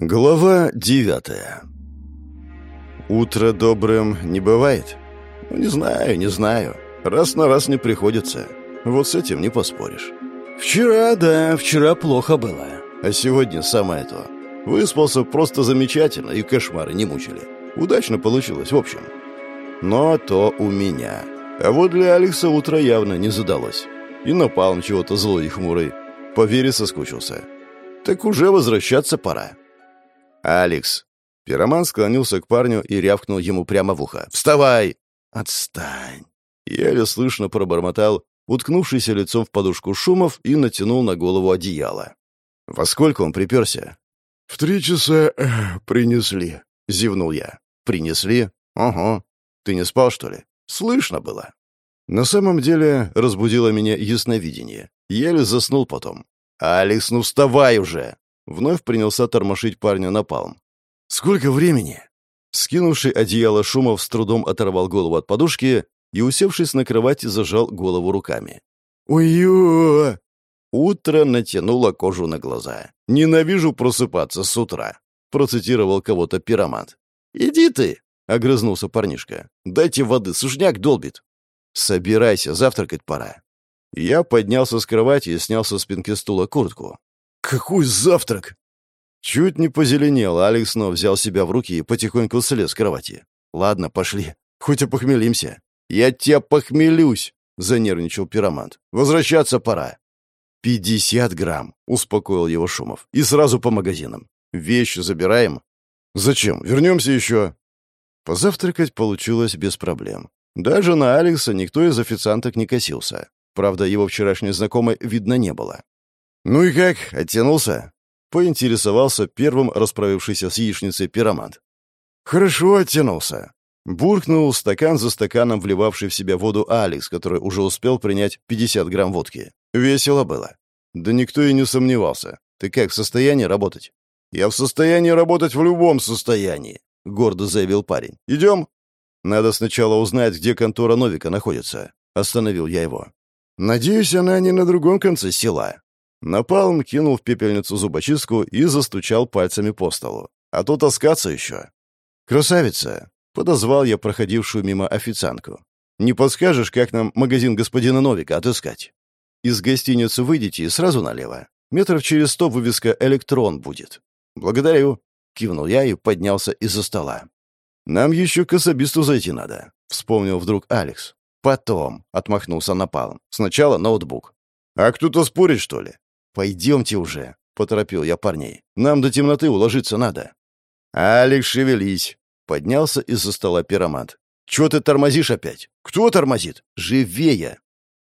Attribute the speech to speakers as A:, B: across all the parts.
A: Глава девятая Утро добрым не бывает? Ну, не знаю, не знаю. Раз на раз не приходится. Вот с этим не поспоришь. Вчера, да, вчера плохо было. А сегодня самое то. Выспался просто замечательно, и кошмары не мучили. Удачно получилось, в общем. Но то у меня. А вот для Алекса утро явно не задалось. И напал чего-то злой и хмурый. По вере соскучился. Так уже возвращаться пора. «Алекс!» Пироман склонился к парню и рявкнул ему прямо в ухо. «Вставай!» «Отстань!» Еле слышно пробормотал, уткнувшийся лицом в подушку шумов и натянул на голову одеяло. «Во сколько он приперся?»
B: «В три часа э, принесли», — зевнул я.
A: «Принесли? Ого. Ты не спал, что ли?» «Слышно было». На самом деле разбудило меня ясновидение. Еле заснул потом. «Алекс, ну вставай уже!» Вновь принялся тормошить парня на палм. «Сколько времени?» Скинувший одеяло Шумов с трудом оторвал голову от подушки и, усевшись на кровати, зажал голову руками.
B: ой
A: Утро натянуло кожу на глаза. «Ненавижу просыпаться с утра», — процитировал кого-то пиромант. «Иди ты», — огрызнулся парнишка. «Дайте воды, сушняк долбит». «Собирайся, завтракать пора». Я поднялся с кровати и снял со спинки стула куртку.
B: «Какой завтрак?»
A: Чуть не позеленел, Алекс снова взял себя в руки и потихоньку слез с кровати. «Ладно, пошли. Хоть и похмелимся». «Я тебя похмелюсь!» — занервничал пиромант. «Возвращаться пора». «Пятьдесят грамм», — успокоил его Шумов. «И сразу по магазинам. Вещи забираем». «Зачем? Вернемся еще». Позавтракать получилось без проблем. Даже на Алекса никто из официанток не косился. Правда, его вчерашней знакомой видно не было. «Ну и как, оттянулся?» — поинтересовался первым расправившийся с яичницей пиромант. «Хорошо оттянулся». Буркнул стакан за стаканом, вливавший в себя воду Алекс, который уже успел принять 50 грамм водки. Весело было. Да никто и не сомневался. Ты как, в состоянии работать? Я в состоянии работать в любом состоянии, гордо заявил парень. Идем? Надо сначала узнать, где контора Новика находится. Остановил я его. Надеюсь, она не на другом конце села. Напалм кинул в пепельницу зубочистку и застучал пальцами по столу. «А то таскаться еще». «Красавица!» — подозвал я проходившую мимо официантку. «Не подскажешь, как нам магазин господина Новика отыскать?» «Из гостиницы выйдете и сразу налево. Метров через сто вывеска «Электрон» будет». «Благодарю», — кивнул я и поднялся из-за стола. «Нам еще к особисту зайти надо», — вспомнил вдруг Алекс. «Потом», — отмахнулся Напалм. «Сначала ноутбук». «А кто-то спорит, что ли?» «Пойдемте уже», — поторопил я парней. «Нам до темноты уложиться надо». «Алекс, шевелись!» — поднялся из-за стола пиромат. «Чего ты тормозишь опять? Кто тормозит? Живее!»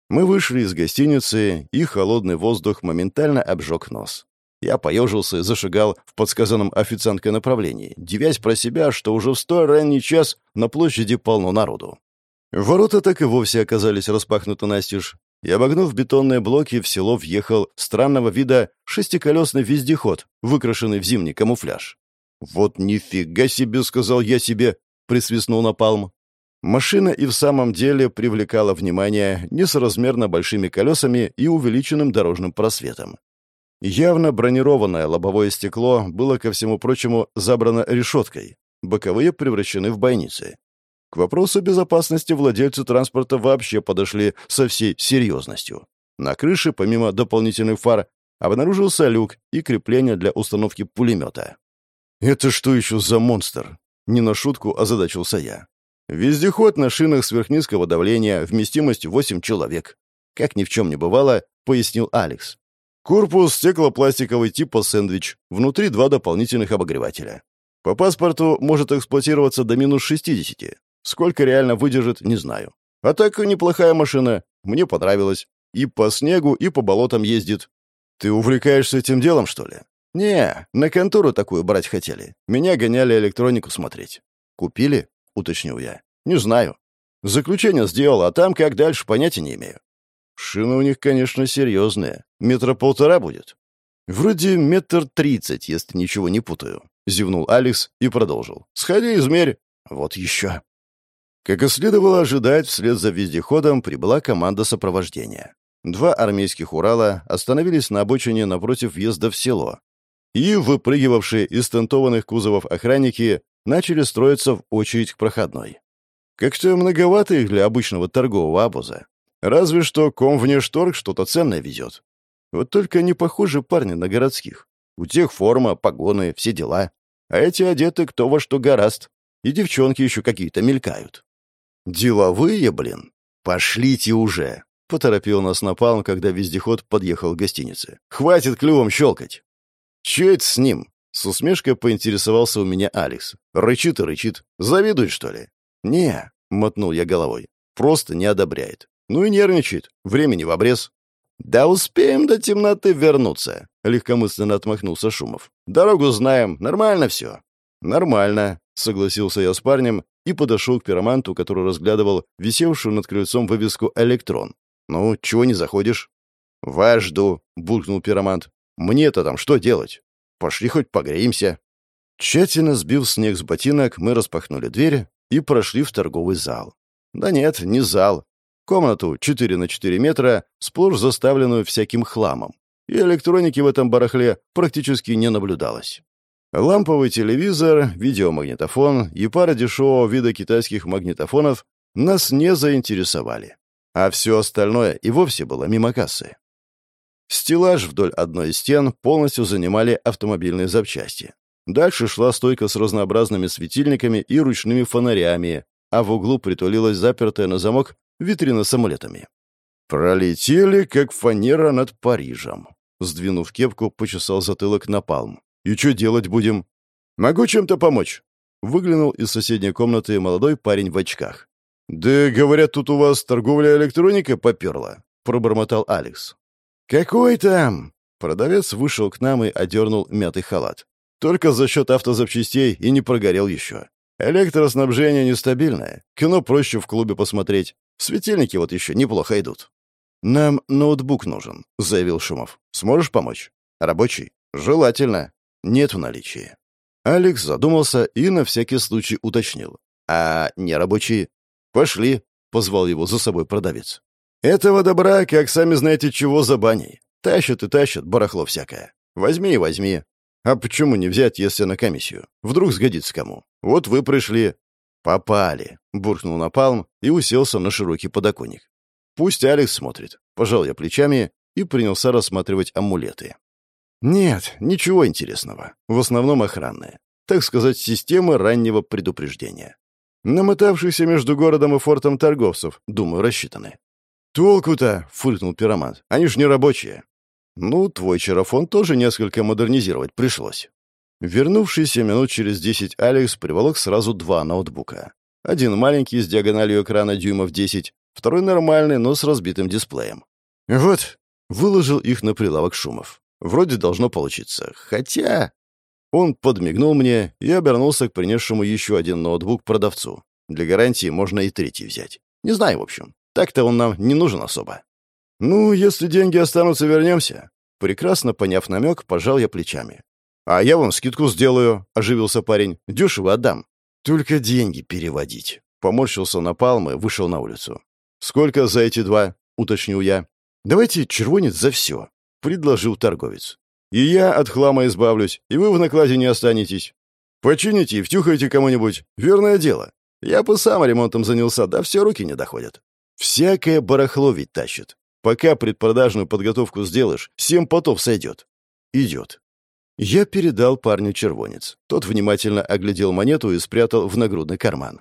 A: Мы вышли из гостиницы, и холодный воздух моментально обжег нос. Я поежился и зашагал в подсказанном официанткой направлении, девясь про себя, что уже в сто ранний час на площади полно народу. Ворота так и вовсе оказались распахнуты настежь, и, обогнув бетонные блоки, в село въехал странного вида шестиколесный вездеход, выкрашенный в зимний камуфляж. «Вот нифига себе!» — сказал я себе, — присвистнул Напалм. Машина и в самом деле привлекала внимание несоразмерно большими колесами и увеличенным дорожным просветом. Явно бронированное лобовое стекло было, ко всему прочему, забрано решеткой. Боковые превращены в бойницы. К вопросу безопасности владельцы транспорта вообще подошли со всей серьезностью. На крыше, помимо дополнительных фар, обнаружился люк и крепление для установки пулемета. «Это что еще за монстр?» Не на шутку озадачился я. «Вездеход на шинах сверхнизкого давления, вместимость 8 человек». Как ни в чем не бывало, пояснил Алекс. Корпус стеклопластиковый типа сэндвич, внутри два дополнительных обогревателя. По паспорту может эксплуатироваться до минус 60. Сколько реально выдержит, не знаю. А так неплохая машина. Мне понравилась. И по снегу, и по болотам ездит. Ты увлекаешься этим делом, что ли? Не, на контору такую брать хотели. Меня гоняли электронику смотреть. Купили? Уточнил я. Не знаю. Заключение сделал, а там как дальше, понятия не имею. Шины у них, конечно, серьезные. Метра полтора будет. Вроде метр тридцать, если ничего не путаю. Зевнул Алекс и продолжил. Сходи, измерь. Вот еще. Как и следовало ожидать, вслед за вездеходом прибыла команда сопровождения. Два армейских «Урала» остановились на обочине напротив въезда в село. и выпрыгивавшие из тентованных кузовов охранники начали строиться в очередь к проходной. Как-то многовато их для обычного торгового обоза. Разве что ком внешторг что-то ценное везет. Вот только не похожи парни на городских. У тех форма, погоны, все дела. А эти одеты кто во что гораст. И девчонки еще какие-то мелькают. «Деловые, блин! Пошлите уже!» — поторопил нас напалм, когда вездеход подъехал к гостинице. «Хватит клювом щелкать!» «Че это с ним?» — с усмешкой поинтересовался у меня Алекс. «Рычит и рычит. Завидует, что ли?» «Не», — мотнул я головой. «Просто не одобряет. Ну и нервничает. Времени в обрез». «Да успеем до темноты вернуться», — легкомысленно отмахнулся Шумов. «Дорогу знаем. Нормально все». «Нормально», — согласился я с парнем и подошел к пироманту, который разглядывал висевшую над крыльцом вывеску «Электрон». «Ну, чего не заходишь?» «Вас жду», — буркнул пиромант. «Мне-то там что делать? Пошли хоть погреемся». Тщательно сбив снег с ботинок, мы распахнули дверь и прошли в торговый зал. Да нет, не зал. Комнату 4 на 4 метра, сплошь заставленную всяким хламом. И электроники в этом барахле практически не наблюдалось. Ламповый телевизор, видеомагнитофон и пара дешевого вида китайских магнитофонов нас не заинтересовали. А все остальное и вовсе было мимо кассы. Стеллаж вдоль одной из стен полностью занимали автомобильные запчасти. Дальше шла стойка с разнообразными светильниками и ручными фонарями, а в углу притулилась запертая на замок витрина с амулетами. Пролетели, как фанера над Парижем. Сдвинув кепку, почесал затылок на палм. «И что делать будем?» «Могу чем-то помочь?» Выглянул из соседней комнаты молодой парень в очках. «Да, говорят, тут у вас торговля электроникой поперла», — пробормотал Алекс. «Какой там?» Продавец вышел к нам и одернул мятый халат. «Только за счет автозапчастей и не прогорел еще. Электроснабжение нестабильное. Кино проще в клубе посмотреть. Светильники вот еще неплохо идут». «Нам ноутбук нужен», — заявил Шумов. «Сможешь помочь? Рабочий? Желательно. Нет в наличии». Алекс задумался и на всякий случай уточнил. «А не рабочий?» «Пошли», — позвал его за собой продавец. «Этого добра, как сами знаете чего, за баней. Тащат и тащат, барахло всякое. Возьми и возьми. А почему не взять, если на комиссию? Вдруг сгодится кому? Вот вы пришли». «Попали», — буркнул Напалм и уселся на широкий подоконник. «Пусть Алекс смотрит». Пожал я плечами и принялся рассматривать амулеты. Нет, ничего интересного. В основном охранные. Так сказать, система раннего предупреждения. Намотавшихся между городом и фортом торговцев, думаю, рассчитаны. «Толку-то!» — фыркнул пиромант. «Они ж не рабочие». «Ну, твой чарафон тоже несколько модернизировать пришлось». Вернувшийся минут через десять Алекс приволок сразу два ноутбука. Один маленький с диагональю экрана дюймов 10, второй нормальный, но с разбитым дисплеем. «Вот», — выложил их на прилавок Шумов. «Вроде должно получиться. Хотя...» Он подмигнул мне и обернулся к принесшему еще один ноутбук продавцу. Для гарантии можно и третий взять. Не знаю, в общем. Так-то он нам не нужен особо. Ну, если деньги останутся, вернемся. Прекрасно поняв намек, пожал я плечами. «А я вам скидку сделаю», — оживился парень. «Дешево отдам». «Только деньги переводить». Поморщился на палмы, вышел на улицу. «Сколько за эти два?» — уточнил я. «Давайте червонец за все», — предложил торговец. «И я от хлама избавлюсь, и вы в накладе не останетесь. Почините и втюхайте кому-нибудь. Верное дело. Я бы сам ремонтом занялся, да все руки не доходят. Всякое барахло ведь тащит. Пока предпродажную подготовку сделаешь, семь потов сойдет. Идет. Я передал парню червонец. Тот внимательно оглядел монету и спрятал в нагрудный карман.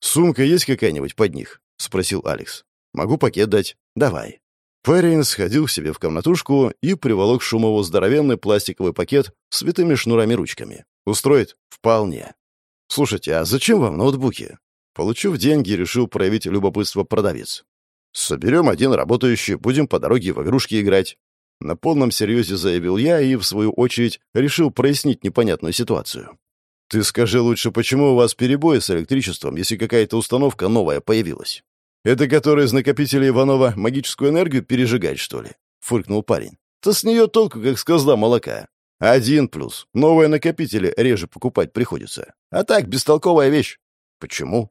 A: «Сумка есть какая-нибудь под них?» — спросил Алекс. «Могу пакет дать. Давай». Парень сходил к себе в комнатушку и приволок Шумову здоровенный пластиковый пакет с витыми шнурами-ручками. «Устроит?» «Вполне». «Слушайте, а зачем вам ноутбуки?» Получив деньги, решил проявить любопытство продавец. «Соберем один работающий, будем по дороге в игрушки играть». На полном серьезе заявил я и, в свою очередь, решил прояснить непонятную ситуацию. «Ты скажи лучше, почему у вас перебои с электричеством, если какая-то установка новая появилась? Это который из накопителя Иванова магическую энергию пережигать, что ли?» — фыркнул парень. «То с нее толку, как с козла молока. Один плюс. Новые накопители реже покупать приходится. А так, бестолковая вещь. Почему?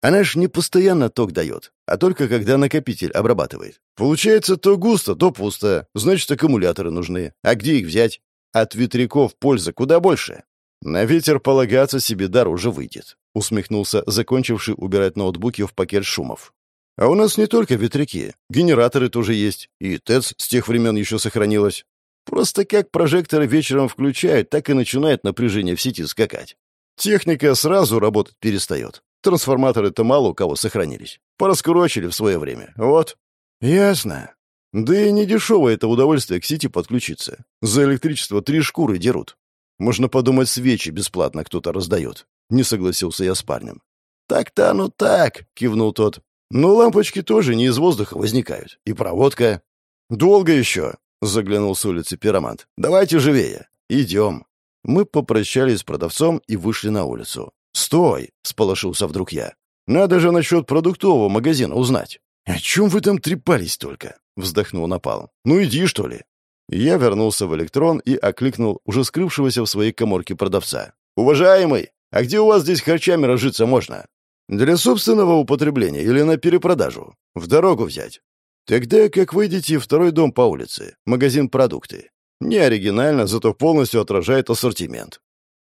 A: Она ж не постоянно ток дает, а только когда накопитель обрабатывает. Получается, то густо, то пусто. Значит, аккумуляторы нужны. А где их взять? От ветряков польза куда больше. На ветер полагаться себе дороже выйдет», — усмехнулся закончивший убирать ноутбуки в пакет шумов. «А у нас не только ветряки. Генераторы тоже есть. И ТЭЦ с тех времен еще сохранилось. Просто как прожекторы вечером включают, так и начинает напряжение в сети скакать. Техника сразу работать перестает. Трансформаторы-то мало у кого сохранились. Пораскурочили в свое время. Вот. Ясно. Да и не дешевое это удовольствие к сети подключиться. За электричество три шкуры дерут. Можно подумать, свечи бесплатно кто-то раздает. Не согласился я с парнем. «Так-то оно так», — кивнул тот. «Но лампочки тоже не из воздуха возникают. И проводка». «Долго еще?» — заглянул с улицы пиромант. «Давайте живее. Идем». Мы попрощались с продавцом и вышли на улицу. «Стой!» — сполошился вдруг я. «Надо же насчет продуктового магазина узнать». «О чем вы там трепались только?» — вздохнул Напал. «Ну иди, что ли». Я вернулся в электрон и окликнул уже скрывшегося в своей коморке продавца. «Уважаемый, а где у вас здесь харчами разжиться можно? Для собственного употребления или на перепродажу? В дорогу взять?» «Тогда как выйдете второй дом по улице, магазин продукты. Не оригинально, зато полностью отражает ассортимент».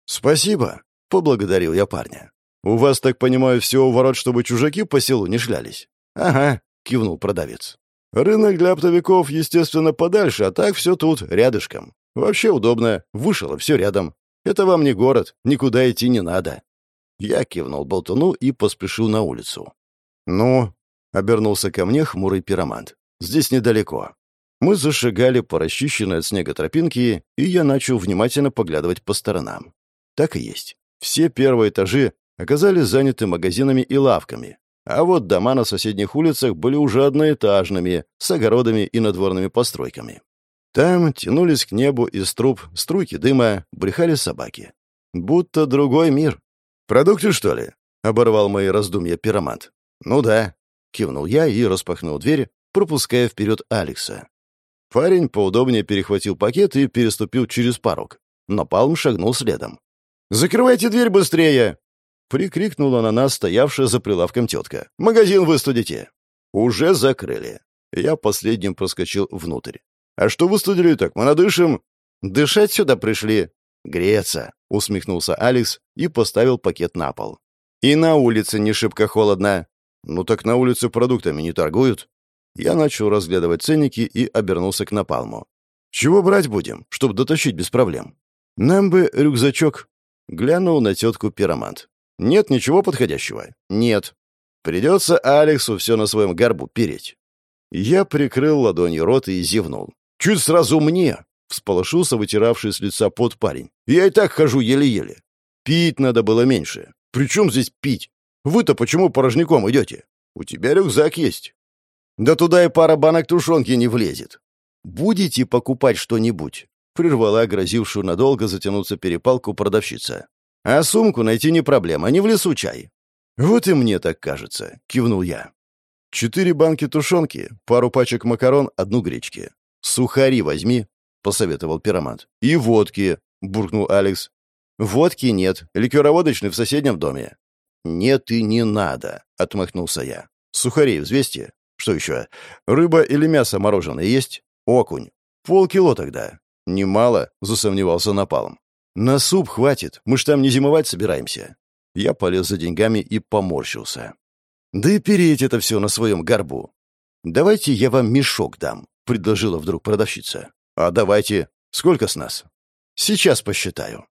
A: «Спасибо», — поблагодарил я парня. «У вас, так понимаю, все у ворот, чтобы чужаки по селу не шлялись?» «Ага», — кивнул продавец. Рынок для оптовиков, естественно, подальше, а так все тут, рядышком. Вообще удобно, вышло все рядом. Это вам не город, никуда идти не надо. Я кивнул болтуну и поспешил на улицу. «Ну?» — обернулся ко мне хмурый пиромант. «Здесь недалеко». Мы зашагали по расчищенной от снега тропинке, и я начал внимательно поглядывать по сторонам. Так и есть. Все первые этажи оказались заняты магазинами и лавками, а вот дома на соседних улицах были уже одноэтажными, с огородами и надворными постройками. Там тянулись к небу из труб струйки дыма, брехали собаки. Будто другой мир. «Продукты, что ли?» — оборвал мои раздумья пиромант. «Ну да», — кивнул я и распахнул дверь, пропуская вперед Алекса. Парень поудобнее перехватил пакет и переступил через порог. Но Палм шагнул следом. «Закрывайте дверь быстрее!» Прикрикнула на нас стоявшая за прилавком тетка. «Магазин выстудите!» «Уже закрыли». Я последним проскочил внутрь. «А что выстудили так? Мы надышим?» «Дышать сюда пришли». «Греться», — усмехнулся Алекс и поставил пакет на пол. «И на улице не шибко холодно». «Ну так на улице продуктами не торгуют». Я начал разглядывать ценники и обернулся к напалму. «Чего брать будем, чтобы дотащить без проблем?» «Нам бы рюкзачок», — глянул на тетку пиромант. Нет ничего подходящего? Нет. Придется Алексу все на своем горбу переть. Я прикрыл ладонью рот и зевнул. Чуть сразу мне, всполошился вытиравший с лица пот парень. Я и так хожу еле-еле. Пить надо было меньше. Причем здесь пить? Вы-то почему порожняком идете? У тебя рюкзак есть. Да туда и пара банок тушенки не влезет. Будете покупать что-нибудь? Прервала грозившую надолго затянуться перепалку продавщица. А сумку найти не проблема, не в лесу чай. Вот и мне так кажется, кивнул я. Четыре банки тушенки, пару пачек макарон, одну гречки. Сухари возьми, посоветовал пиромант. И водки, буркнул Алекс. Водки нет, ликероводочный в соседнем доме. Нет и не надо, отмахнулся я. Сухарей взвесьте. Что еще? Рыба или мясо мороженое есть? Окунь. Полкило тогда. Немало, засомневался Напалм. «На суп хватит, мы ж там не зимовать собираемся». Я полез за деньгами и поморщился. «Да и переть это все на своем горбу. Давайте я вам мешок дам», — предложила вдруг продавщица. «А давайте. Сколько с нас?» «Сейчас посчитаю».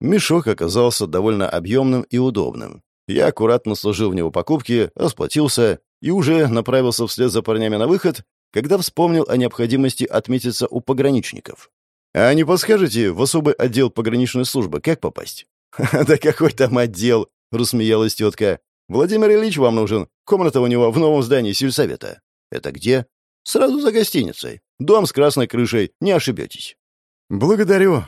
A: Мешок оказался довольно объемным и удобным. Я аккуратно сложил в него покупки, расплатился и уже направился вслед за парнями на выход, когда вспомнил о необходимости отметиться у пограничников. «А не подскажете, в особый отдел пограничной службы как попасть?» «Да какой там отдел?» — рассмеялась тетка. «Владимир Ильич вам нужен. Комната у него в новом здании сельсовета». «Это где?» «Сразу за гостиницей. Дом с красной крышей, не ошибетесь». «Благодарю».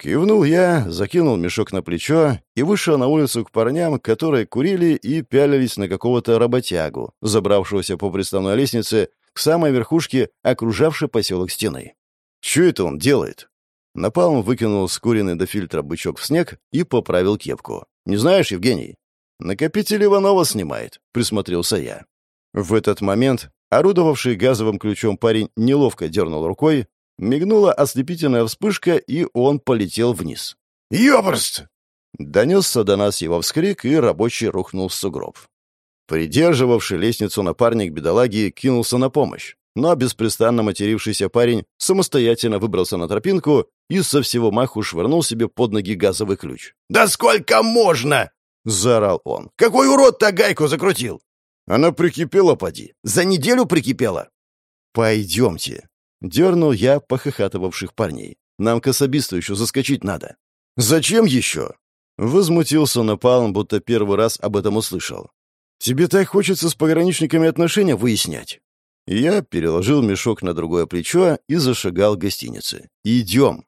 A: Кивнул я, закинул мешок на плечо и вышел на улицу к парням, которые курили и пялились на какого-то работягу, забравшегося по приставной лестнице к самой верхушке окружавшей поселок стены. Что это он делает?» Напалм выкинул скуренный до фильтра бычок в снег и поправил кепку. «Не знаешь, Евгений?» «Накопитель Иванова снимает», — присмотрелся я. В этот момент орудовавший газовым ключом парень неловко дернул рукой, Мигнула ослепительная вспышка, и он полетел вниз.
B: «Ёбрст!»
A: Донесся до нас его вскрик, и рабочий рухнул в сугроб. Придерживавший лестницу напарник бедолаги кинулся на помощь, но беспрестанно матерившийся парень самостоятельно выбрался на тропинку и со всего маху швырнул себе под ноги газовый ключ.
B: «Да сколько можно?» — заорал он. «Какой урод-то гайку закрутил?»
A: «Она прикипела, поди. За неделю прикипела». «Пойдемте», — дернул я похохатывавших парней. «Нам к особисту еще заскочить надо». «Зачем еще?» Возмутился Напалм, будто первый раз об этом услышал. «Тебе так хочется с пограничниками отношения выяснять?» Я переложил мешок на другое плечо и зашагал к гостинице. «Идем!»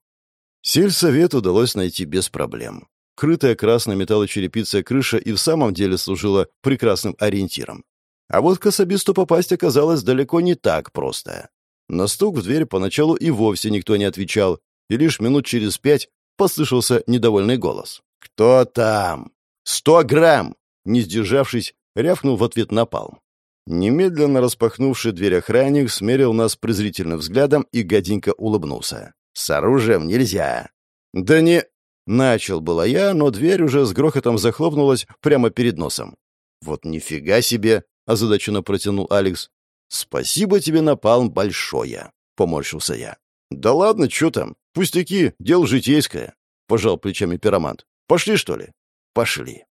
A: Сельсовет удалось найти без проблем. Крытая красной металлочерепицей крыша и в самом деле служила прекрасным ориентиром. А вот к особисту попасть оказалось далеко не так просто. На стук в дверь поначалу и вовсе никто не отвечал, и лишь минут через пять послышался недовольный голос. «Кто там?» «Сто грамм!» Не сдержавшись, рявкнул в ответ напалм. Немедленно распахнувший дверь охранник смерил нас презрительным взглядом и гаденько улыбнулся. «С оружием нельзя!» «Да не...» Начал было я, но дверь уже с грохотом захлопнулась прямо перед носом. «Вот нифига себе!» — озадаченно протянул Алекс. «Спасибо тебе, Напалм, большое!» — поморщился я. «Да ладно, что там? Пустяки, дело житейское!» — пожал плечами пиромант. «Пошли, что ли?» «Пошли!»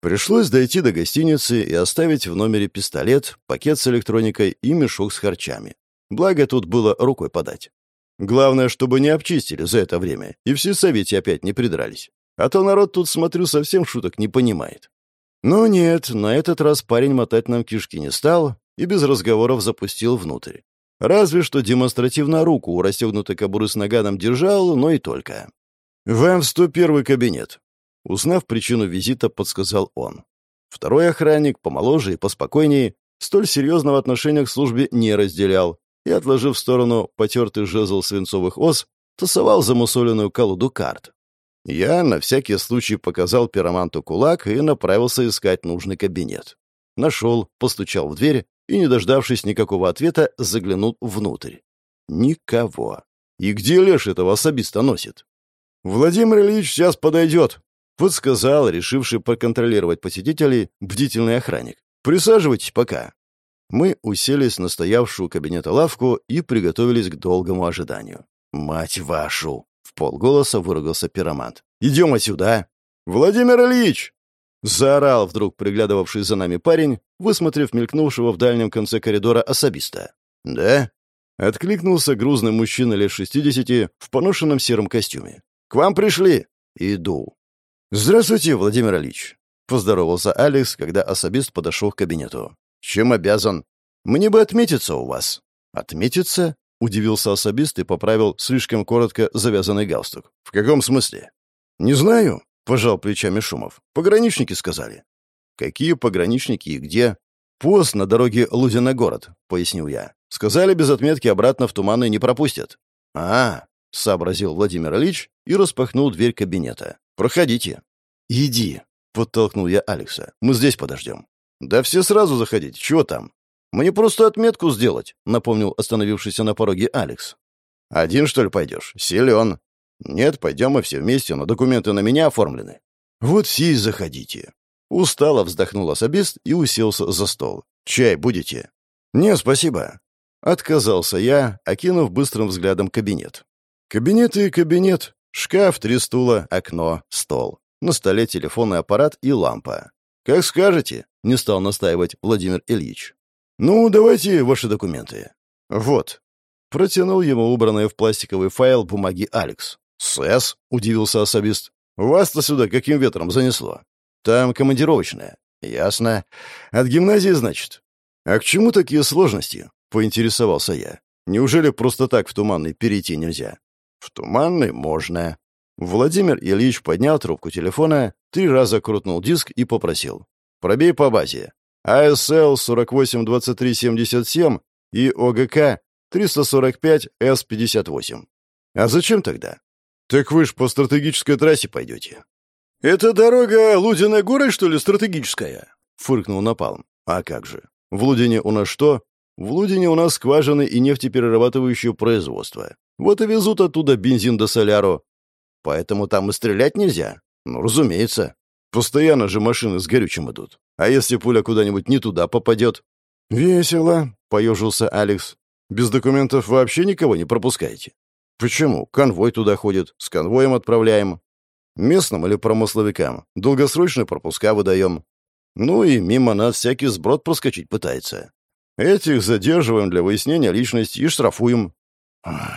A: Пришлось дойти до гостиницы и оставить в номере пистолет, пакет с электроникой и мешок с харчами. Благо, тут было рукой подать. Главное, чтобы не обчистили за это время, и все совете опять не придрались. А то народ тут, смотрю, совсем шуток не понимает. Но нет, на этот раз парень мотать нам кишки не стал и без разговоров запустил внутрь. Разве что демонстративно руку у расстегнутой кобуры с наганом держал, но и только. «Вам в 101 кабинет», Узнав причину визита, подсказал он. Второй охранник, помоложе и поспокойнее, столь серьезного отношения к службе не разделял и, отложив в сторону потертый жезл свинцовых ос, тасовал замусоленную колоду карт. Я на всякий случай показал пироманту кулак и направился искать нужный кабинет. Нашел, постучал в дверь и, не дождавшись никакого ответа, заглянул внутрь. Никого. И где Леш этого особиста носит? «Владимир Ильич сейчас подойдет», Подсказал, решивший проконтролировать посетителей, бдительный охранник. «Присаживайтесь пока». Мы уселись на стоявшую кабинета лавку и приготовились к долгому ожиданию. «Мать вашу!» — в полголоса выругался пиромант. «Идем отсюда!» «Владимир Ильич!» — заорал вдруг приглядывавший за нами парень, высмотрев мелькнувшего в дальнем конце коридора особиста. «Да?» — откликнулся грузный мужчина лет шестидесяти в поношенном сером костюме. «К вам пришли!» «Иду!» «Здравствуйте, Владимир Ильич», — поздоровался Алекс, когда особист подошел к кабинету. «Чем обязан?» «Мне бы отметиться у вас». «Отметиться?» — удивился особист и поправил слишком коротко завязанный галстук. «В каком смысле?» «Не знаю», — пожал плечами Шумов. «Пограничники сказали». «Какие пограничники и где?» «Пост на дороге Лузина-город», — пояснил я. «Сказали, без отметки обратно в туманы не пропустят». «А, — сообразил Владимир Ильич и распахнул дверь кабинета. «Проходите». «Иди», — подтолкнул я Алекса. «Мы здесь подождем». «Да все сразу заходите. Чего там?» «Мне просто отметку сделать», — напомнил остановившийся на пороге Алекс. «Один, что ли, пойдешь? Силен». «Нет, пойдем мы все вместе, но документы на меня оформлены». «Вот все и заходите». Устало вздохнул особист и уселся за стол. «Чай будете?» «Не, спасибо». Отказался я, окинув быстрым взглядом кабинет. Кабинет и кабинет. Шкаф, три стула, окно, стол. На столе телефонный аппарат и лампа. «Как скажете», — не стал настаивать Владимир Ильич. «Ну, давайте ваши документы». «Вот». Протянул ему убранные в пластиковый файл бумаги Алекс. «СЭС?» — удивился особист. «Вас-то сюда каким ветром занесло?» «Там командировочная». «Ясно. От гимназии, значит?» «А к чему такие сложности?» — поинтересовался я. «Неужели просто так в туманный перейти нельзя?» В туманный можно. Владимир Ильич поднял трубку телефона, три раза крутнул диск и попросил. «Пробей по базе. АСЛ 482377 и ОГК 345С58. А зачем тогда? Так вы ж по стратегической трассе пойдете. «Это дорога Лудиной горы, что ли, стратегическая?» — фыркнул Напалм. «А как же? В Лудине у нас что? В Лудине у нас скважины и нефтеперерабатывающее производство. Вот и везут оттуда бензин до соляру. Поэтому там и стрелять нельзя. Ну, разумеется. Постоянно же машины с горючим идут. А если пуля куда-нибудь не туда попадет? «Весело», — поежился Алекс. «Без документов вообще никого не пропускаете?» «Почему? Конвой туда ходит. С конвоем отправляем. Местным или промысловикам. Долгосрочные пропуска выдаем. Ну и мимо нас всякий сброд проскочить пытается. Этих задерживаем для выяснения личности и штрафуем».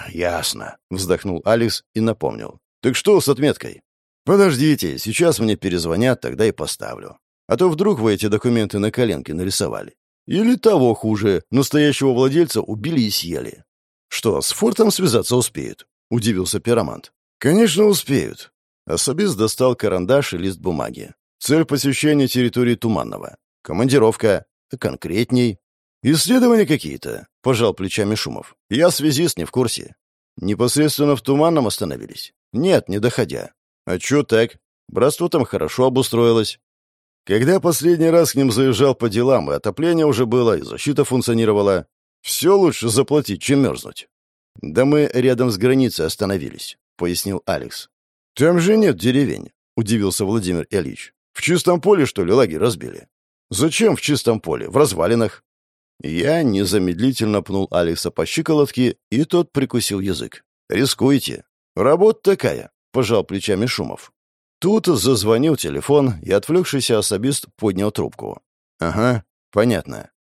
B: «Ясно», —
A: вздохнул Алекс и напомнил. «Так что с отметкой?» «Подождите, сейчас мне перезвонят, тогда и поставлю. А то вдруг вы эти документы на коленке нарисовали. Или того хуже, настоящего владельца убили и съели». «Что, с фортом связаться успеют?» — удивился пиромант. «Конечно, успеют». Особист достал карандаш и лист бумаги. Цель посещения территории Туманного. Командировка. Конкретней. Исследования какие-то, пожал плечами Шумов. Я связист, не в курсе. Непосредственно в Туманном остановились? Нет, не доходя. А чё так? Братство там хорошо обустроилось. Когда последний раз к ним заезжал по делам, и отопление уже было, и защита функционировала, все лучше заплатить, чем мерзнуть. Да мы рядом с границей остановились, пояснил Алекс. Там же нет деревень, удивился Владимир Ильич. В чистом поле, что ли, лагерь разбили? Зачем в чистом поле? В развалинах. Я незамедлительно пнул Алекса по щиколотке, и тот прикусил язык. «Рискуйте. Работа такая», — пожал плечами Шумов. Тут зазвонил телефон, и отвлекшийся особист поднял трубку. «Ага, понятно.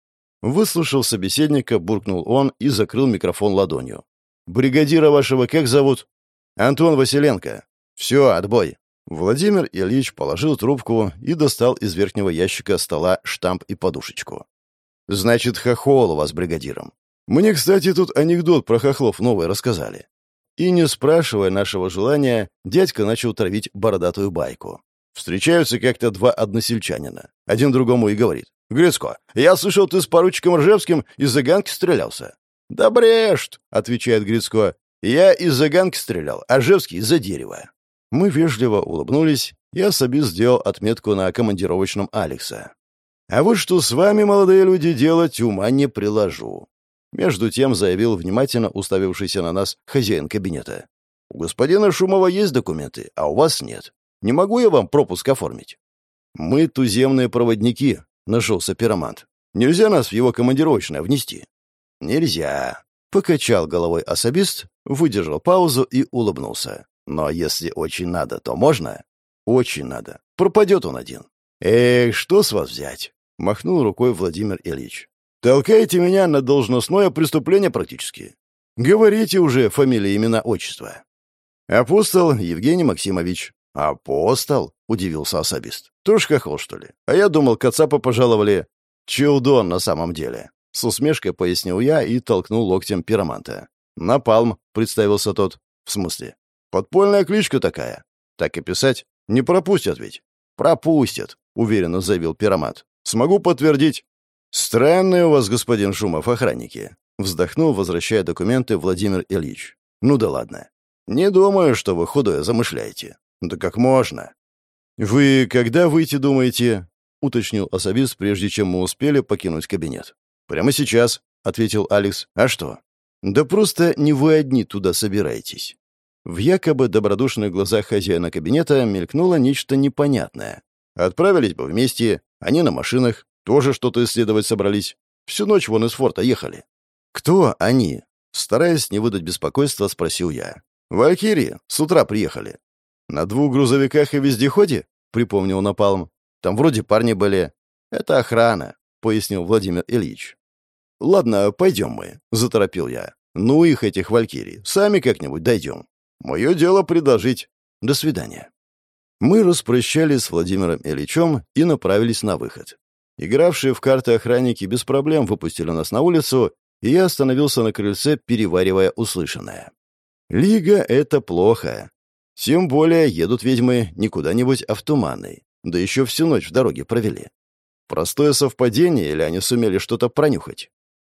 A: Выслушал собеседника, буркнул он и закрыл микрофон ладонью. «Бригадира вашего как зовут?» «Антон Василенко». «Все, отбой». Владимир Ильич положил трубку и достал из верхнего ящика стола штамп и подушечку. «Значит, хохол у вас бригадиром. Мне, кстати, тут анекдот про хохлов новый рассказали». И, не спрашивая нашего желания, дядька начал травить бородатую байку. Встречаются как-то два односельчанина. Один другому и говорит. «Грицко, я слышал, ты с поручиком Ржевским из-за ганки стрелялся». «Да брешт», — отвечает Грицко. «Я из-за ганки стрелял, а Ржевский из-за дерева». Мы вежливо улыбнулись, и особист сделал отметку на командировочном Алекса. «А вот что с вами, молодые люди, делать ума не приложу». Между тем заявил внимательно уставившийся на нас хозяин кабинета. «У господина Шумова есть документы, а у вас нет. Не могу я вам пропуск оформить?» «Мы туземные проводники», нашелся пиромант. «Нельзя нас в его командировочное внести?» «Нельзя», — покачал головой особист, выдержал паузу и улыбнулся. «Но если очень надо, то можно?» «Очень надо. Пропадет он один». «Эх, что с вас взять?» — махнул рукой Владимир Ильич. «Толкаете меня на должностное преступление практически. Говорите уже фамилия, имена, отчество». «Апостол Евгений Максимович». «Апостол?» — удивился особист. «Тоже хохол, что ли? А я думал, Кацапа пожаловали. Чилдон на самом деле». С усмешкой пояснил я и толкнул локтем пироманта. «Напалм», — представился тот. «В смысле?» «Подпольная кличка такая». «Так и писать? Не пропустят ведь?» «Пропустят», — уверенно заявил пиромат. «Смогу подтвердить». «Странные у вас, господин Шумов, охранники», — вздохнул, возвращая документы Владимир Ильич. «Ну да ладно. Не думаю, что вы худое замышляете. Да как можно? Вы когда выйти думаете? уточнил особист, прежде чем мы успели покинуть кабинет. Прямо сейчас, ответил Алекс. А что? Да просто не вы одни туда собираетесь. В якобы добродушных глазах хозяина кабинета мелькнуло нечто непонятное. Отправились бы вместе, они на машинах, тоже что-то исследовать собрались. Всю ночь вон из форта ехали. Кто они? Стараясь не выдать беспокойства, спросил я. «Валькирии с утра приехали. «На двух грузовиках и вездеходе?» — припомнил Напалм. «Там вроде парни были». «Это охрана», — пояснил Владимир Ильич. «Ладно, пойдем мы», — заторопил я. «Ну их, этих валькирий. Сами как-нибудь дойдем. Мое дело предложить. До свидания». Мы распрощались с Владимиром Ильичем и направились на выход. Игравшие в карты охранники без проблем выпустили нас на улицу, и я остановился на крыльце, переваривая услышанное. «Лига — это плохо. Тем более едут ведьмы не куда-нибудь, а в туманный. Да еще всю ночь в дороге провели. Простое совпадение, или они сумели что-то пронюхать?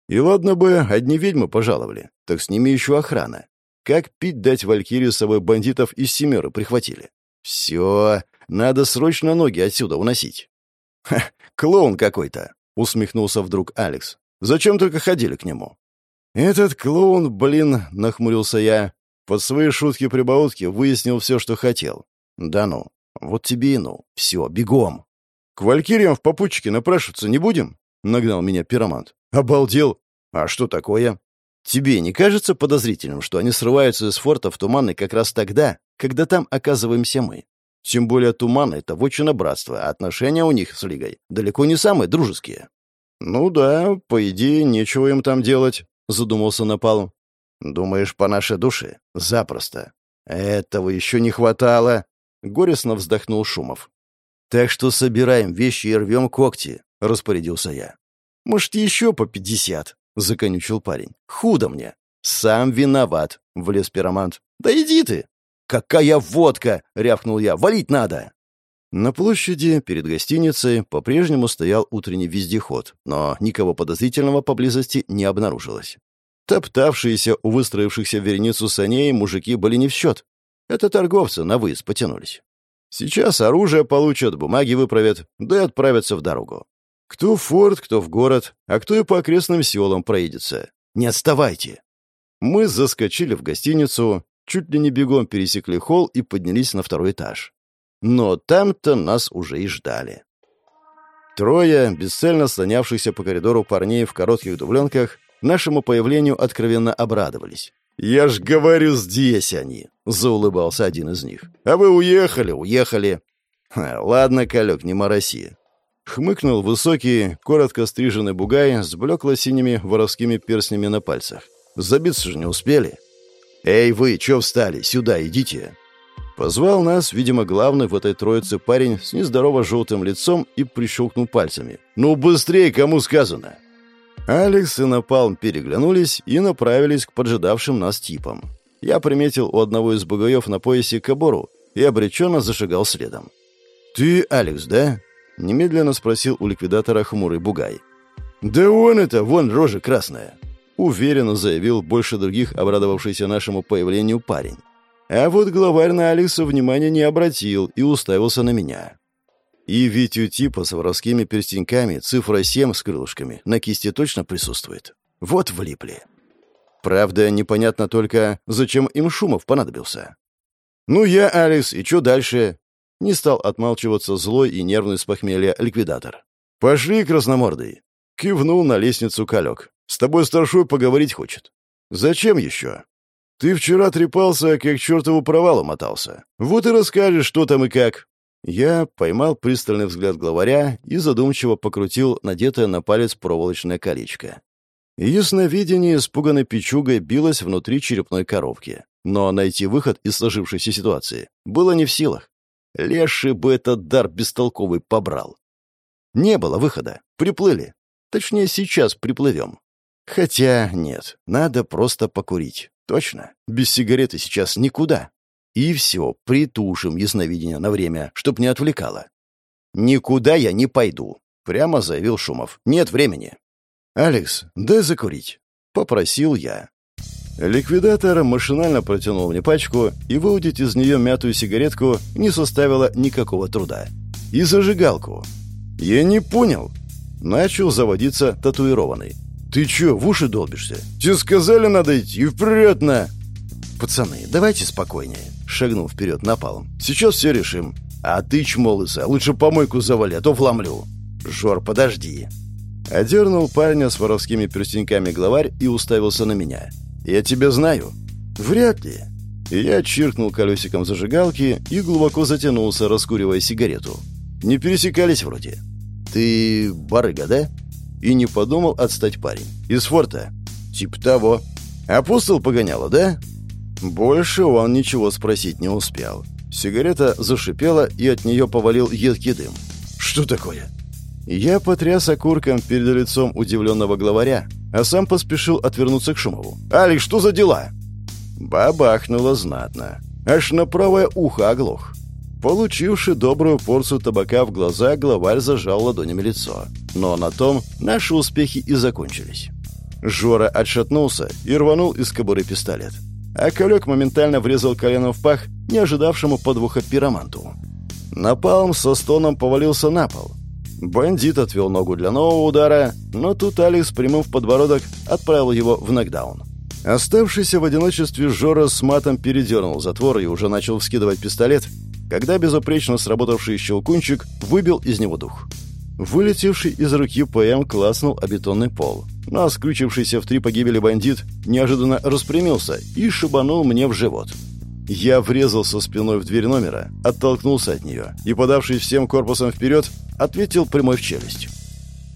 A: И ладно бы, одни ведьмы пожаловали, так с ними еще охрана. Как пить дать Валькирию с собой бандитов из Семеры прихватили? Все, надо срочно ноги отсюда уносить. Ха, клоун какой-то, усмехнулся вдруг Алекс. Зачем только ходили к нему? Этот клоун, блин, нахмурился я, Под свои шутки-прибаутки выяснил все, что хотел. Да ну, вот тебе и ну. Все, бегом. К валькириям в попутчике напрашиваться не будем? Нагнал меня пиромант. Обалдел. А что такое? Тебе не кажется подозрительным, что они срываются из форта в туманный как раз тогда, когда там оказываемся мы? Тем более туман — это вотчина братства, а отношения у них с Лигой далеко не самые дружеские. «Ну да, по идее, нечего им там делать», — задумался Напал. «Думаешь, по нашей душе? Запросто. Этого еще не хватало», — горестно вздохнул Шумов. «Так что собираем вещи и рвем когти», — распорядился я. «Может, еще по пятьдесят?» — законючил парень. «Худо мне». «Сам виноват», — влез пиромант. «Да иди ты!» «Какая водка!» — рявкнул я. «Валить надо!» На площади перед гостиницей по-прежнему стоял утренний вездеход, но никого подозрительного поблизости не обнаружилось. Топтавшиеся у выстроившихся в вереницу саней мужики были не в счет. Это торговцы на выезд потянулись. Сейчас оружие получат, бумаги выправят, да и отправятся в дорогу. Кто в форт, кто в город, а кто и по окрестным селам проедется. Не отставайте. Мы заскочили в гостиницу, чуть ли не бегом пересекли холл и поднялись на второй этаж. Но там-то нас уже и ждали. Трое, бесцельно слонявшихся по коридору парней в коротких дубленках, нашему появлению откровенно обрадовались. «Я ж говорю, здесь они!» — заулыбался один из них. «А вы уехали, уехали!» «Ладно, Калек, не мороси!» Хмыкнул высокий, коротко стриженный бугай с блекло-синими воровскими перстнями на пальцах. «Забиться же не успели!» «Эй, вы, чё встали? Сюда идите!» Позвал нас, видимо, главный в этой троице парень с нездорово желтым лицом и прищелкнул пальцами. «Ну, быстрее, кому сказано!» Алекс и Напалм переглянулись и направились к поджидавшим нас типам. Я приметил у одного из бугаев на поясе кобору и обреченно зашагал следом. «Ты Алекс, да?» — немедленно спросил у ликвидатора хмурый бугай. «Да он это, вон рожа красная!» — уверенно заявил больше других обрадовавшийся нашему появлению парень. А вот главарь на Алекса внимания не обратил и уставился на меня. И ведь у типа с воровскими перстеньками цифра 7 с крылышками на кисти точно присутствует. Вот влипли. Правда, непонятно только, зачем им Шумов понадобился. «Ну я, Алекс, и что дальше?» Не стал отмалчиваться злой и нервный с похмелья ликвидатор. «Пошли, красномордый!» Кивнул на лестницу Калек. «С тобой старшой поговорить хочет». «Зачем еще?» «Ты вчера трепался, как чертову провалу мотался. Вот и расскажешь, что там и как». Я поймал пристальный взгляд главаря и задумчиво покрутил надетое на палец проволочное колечко. Ясновидение испуганной печугой билось внутри черепной коробки. Но найти выход из сложившейся ситуации было не в силах. Леший бы этот дар бестолковый побрал. Не было выхода. Приплыли. Точнее, сейчас приплывем. Хотя нет, надо просто покурить. Точно. Без сигареты сейчас никуда. И все, притушим ясновидение на время, чтоб не отвлекало. «Никуда я не пойду», — прямо заявил Шумов. «Нет времени». «Алекс, дай закурить», — попросил я. Ликвидатор машинально протянул мне пачку, и выудить из нее мятую сигаретку не составило никакого труда. И зажигалку. Я не понял. Начал заводиться татуированный. «Ты чё, в уши долбишься? Тебе сказали, надо идти вперед на...» «Пацаны, давайте спокойнее», — шагнул вперед напалом. «Сейчас все решим. А ты, чмолыса, лучше помойку завали, а то вломлю». «Жор, подожди». Одернул парня с воровскими перстеньками главарь и уставился на меня. «Я тебя знаю?» «Вряд ли». Я чиркнул колесиком зажигалки и глубоко затянулся, раскуривая сигарету. «Не пересекались вроде». «Ты барыга, да?» И не подумал отстать парень. «Из форта?» «Тип того». «Апостол погоняло, да?» Больше он ничего спросить не успел. Сигарета зашипела, и от нее повалил едкий дым. «Что такое?» Я потряс окурком перед лицом удивленного главаря, а сам поспешил отвернуться к Шумову. «Алекс, что за дела?» Бабахнуло знатно. Аж на правое ухо оглох. Получивший добрую порцию табака в глаза, главарь зажал ладонями лицо. Но на том наши успехи и закончились. Жора отшатнулся и рванул из кобуры пистолет. А Калек моментально врезал коленом в пах не ожидавшему подвоха пироманту. Напалм со стоном повалился на пол. Бандит отвел ногу для нового удара, но тут Алекс прямым в подбородок отправил его в нокдаун. Оставшийся в одиночестве Жора с матом передернул затвор и уже начал вскидывать пистолет, когда безупречно сработавший щелкунчик выбил из него дух. Вылетевший из руки ПМ класснул о бетонный пол, но скрючившийся в три погибели бандит неожиданно распрямился и шибанул мне в живот. Я врезался спиной в дверь номера, оттолкнулся от нее и, подавшись всем корпусом вперед, ответил прямой в челюсть.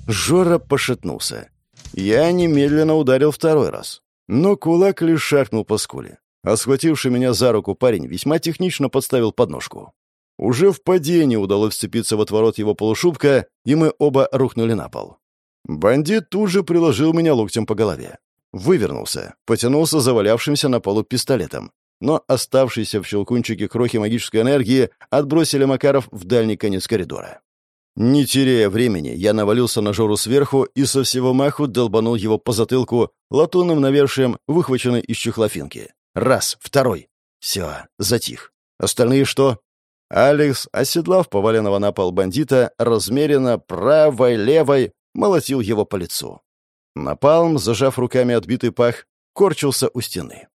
A: Жора пошатнулся. Я немедленно ударил второй раз. Но кулак лишь шаркнул по скуле. А схвативший меня за руку парень весьма технично подставил подножку. Уже в падении удалось вцепиться в отворот его полушубка, и мы оба рухнули на пол. Бандит тут же приложил меня локтем по голове. Вывернулся, потянулся завалявшимся на полу пистолетом. Но оставшиеся в щелкунчике крохи магической энергии отбросили Макаров в дальний конец коридора. Не теряя времени, я навалился на Жору сверху и со всего маху долбанул его по затылку латунным навершием, выхваченной из чехлофинки. Раз, второй. Все, затих. Остальные что? Алекс, оседлав поваленного на пол бандита, размеренно правой-левой молотил его по лицу. Напалм, зажав руками отбитый пах, корчился у стены.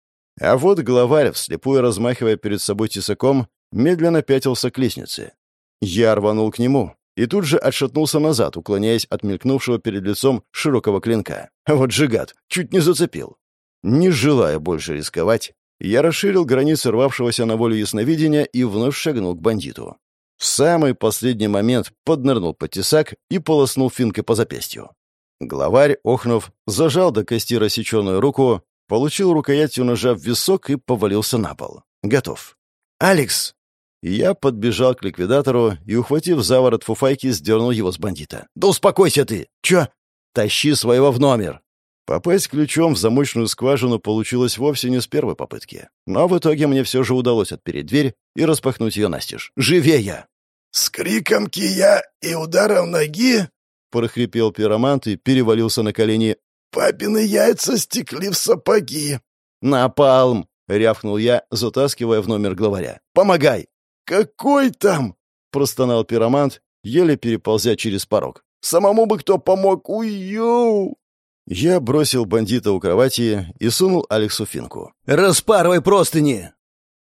A: А вот главарь, вслепую размахивая перед собой тесаком, медленно пятился к лестнице. Я рванул к нему и тут же отшатнулся назад, уклоняясь от мелькнувшего перед лицом широкого клинка. Вот жигат, чуть не зацепил. Не желая больше рисковать, я расширил границы рвавшегося на волю ясновидения и вновь шагнул к бандиту. В самый последний момент поднырнул под тесак и полоснул финкой по запястью. Главарь, охнув, зажал до кости рассеченную руку, получил рукоятью ножа в висок и повалился на пол. Готов. «Алекс!» Я подбежал к ликвидатору и, ухватив за ворот фуфайки, сдернул его с бандита. «Да успокойся ты!» «Чё?» «Тащи своего в номер!» Попасть ключом в замочную скважину получилось вовсе не с первой попытки. Но в итоге мне все же удалось отпереть дверь и распахнуть ее настежь. «Живее!»
B: «С криком кия и ударом ноги!» — прохрипел пиромант и перевалился на колени. «Папины яйца стекли в сапоги!»
A: «Напалм!» — рявкнул я, затаскивая в номер главаря. «Помогай!»
B: «Какой там?» — простонал пиромант, еле переползя через порог. «Самому бы кто помог! Уйоу!»
A: Я бросил бандита у кровати и сунул Алексу финку.
B: «Распарывай простыни!»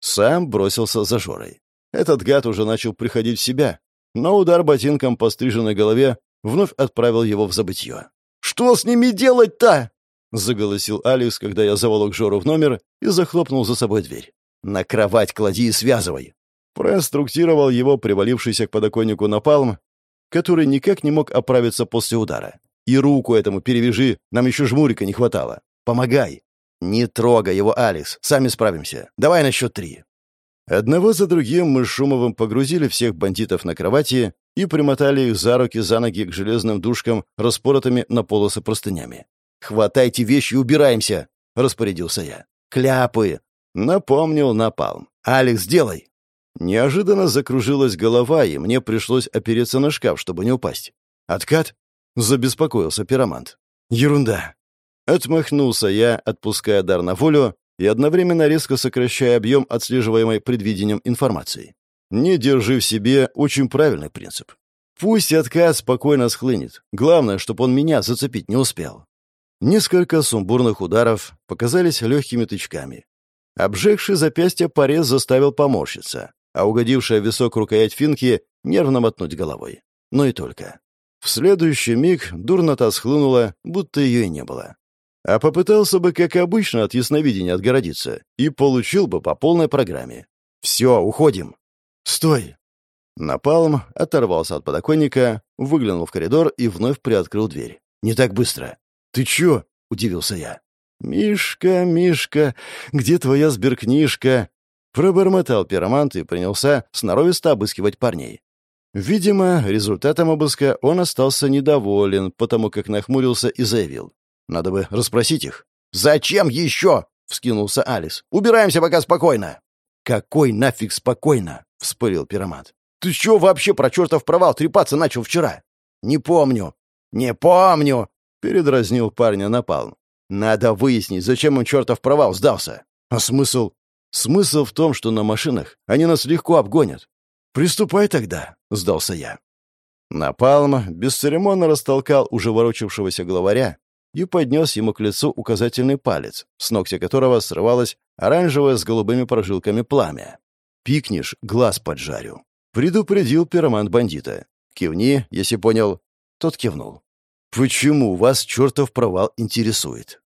A: Сам бросился за Жорой. Этот гад уже начал приходить в себя, но удар ботинком по стриженной голове вновь отправил его в забытье.
B: «Что с ними делать-то?»
A: — заголосил Алекс, когда я заволок Жору в номер и захлопнул за собой дверь. «На кровать клади и связывай!» Проинструктировал его привалившийся к подоконнику напалм, который никак не мог оправиться после удара. И руку этому перевяжи, нам еще жмурика не хватало. Помогай. Не трогай его, Алекс, сами справимся. Давай на счет три. Одного за другим мы с Шумовым погрузили всех бандитов на кровати и примотали их за руки, за ноги к железным дужкам, распоротыми на полосы простынями. «Хватайте вещи и убираемся!» — распорядился я. «Кляпы!» — напомнил Напалм. «Алекс, делай!» Неожиданно закружилась голова, и мне пришлось опереться на шкаф, чтобы не упасть. «Откат?» Забеспокоился пиромант. Ерунда. Отмахнулся я, отпуская дар на волю и одновременно резко сокращая объем отслеживаемой предвидением информации. Не держи в себе очень правильный принцип. Пусть откат спокойно схлынет. Главное, чтобы он меня зацепить не успел. Несколько сумбурных ударов показались легкими тычками. Обжегший запястье порез заставил поморщиться, а угодившая в висок рукоять финки нервно мотнуть головой. Но и только. В следующий миг дурнота схлынула, будто ее и не было. А попытался бы, как обычно, от ясновидения отгородиться и получил бы по полной программе. «Все, уходим!» «Стой!» Напалм оторвался от подоконника, выглянул в коридор и вновь приоткрыл дверь. «Не так быстро!» «Ты чё?» — удивился я. «Мишка, Мишка, где твоя сберкнижка?» Пробормотал пиромант и принялся сноровисто обыскивать парней. Видимо, результатом обыска он остался недоволен, потому как нахмурился и заявил. «Надо бы расспросить их».
B: «Зачем еще?» — вскинулся Алис. «Убираемся пока спокойно».
A: «Какой нафиг спокойно?» — вспылил пиромат.
B: «Ты чего вообще про чертов провал трепаться начал вчера?»
A: «Не помню».
B: «Не помню!»
A: — передразнил парня напалм. «Надо выяснить, зачем он чертов провал сдался». «А смысл?» «Смысл в том, что на машинах они нас легко обгонят. «Приступай тогда», — сдался я. Напалм бесцеремонно растолкал уже ворочавшегося главаря и поднес ему к лицу указательный палец, с ногтя которого срывалось оранжевое с голубыми прожилками пламя. «Пикнешь, глаз поджарю», — предупредил пиромант бандита. «Кивни, если понял». Тот кивнул. «Почему вас чертов провал интересует?»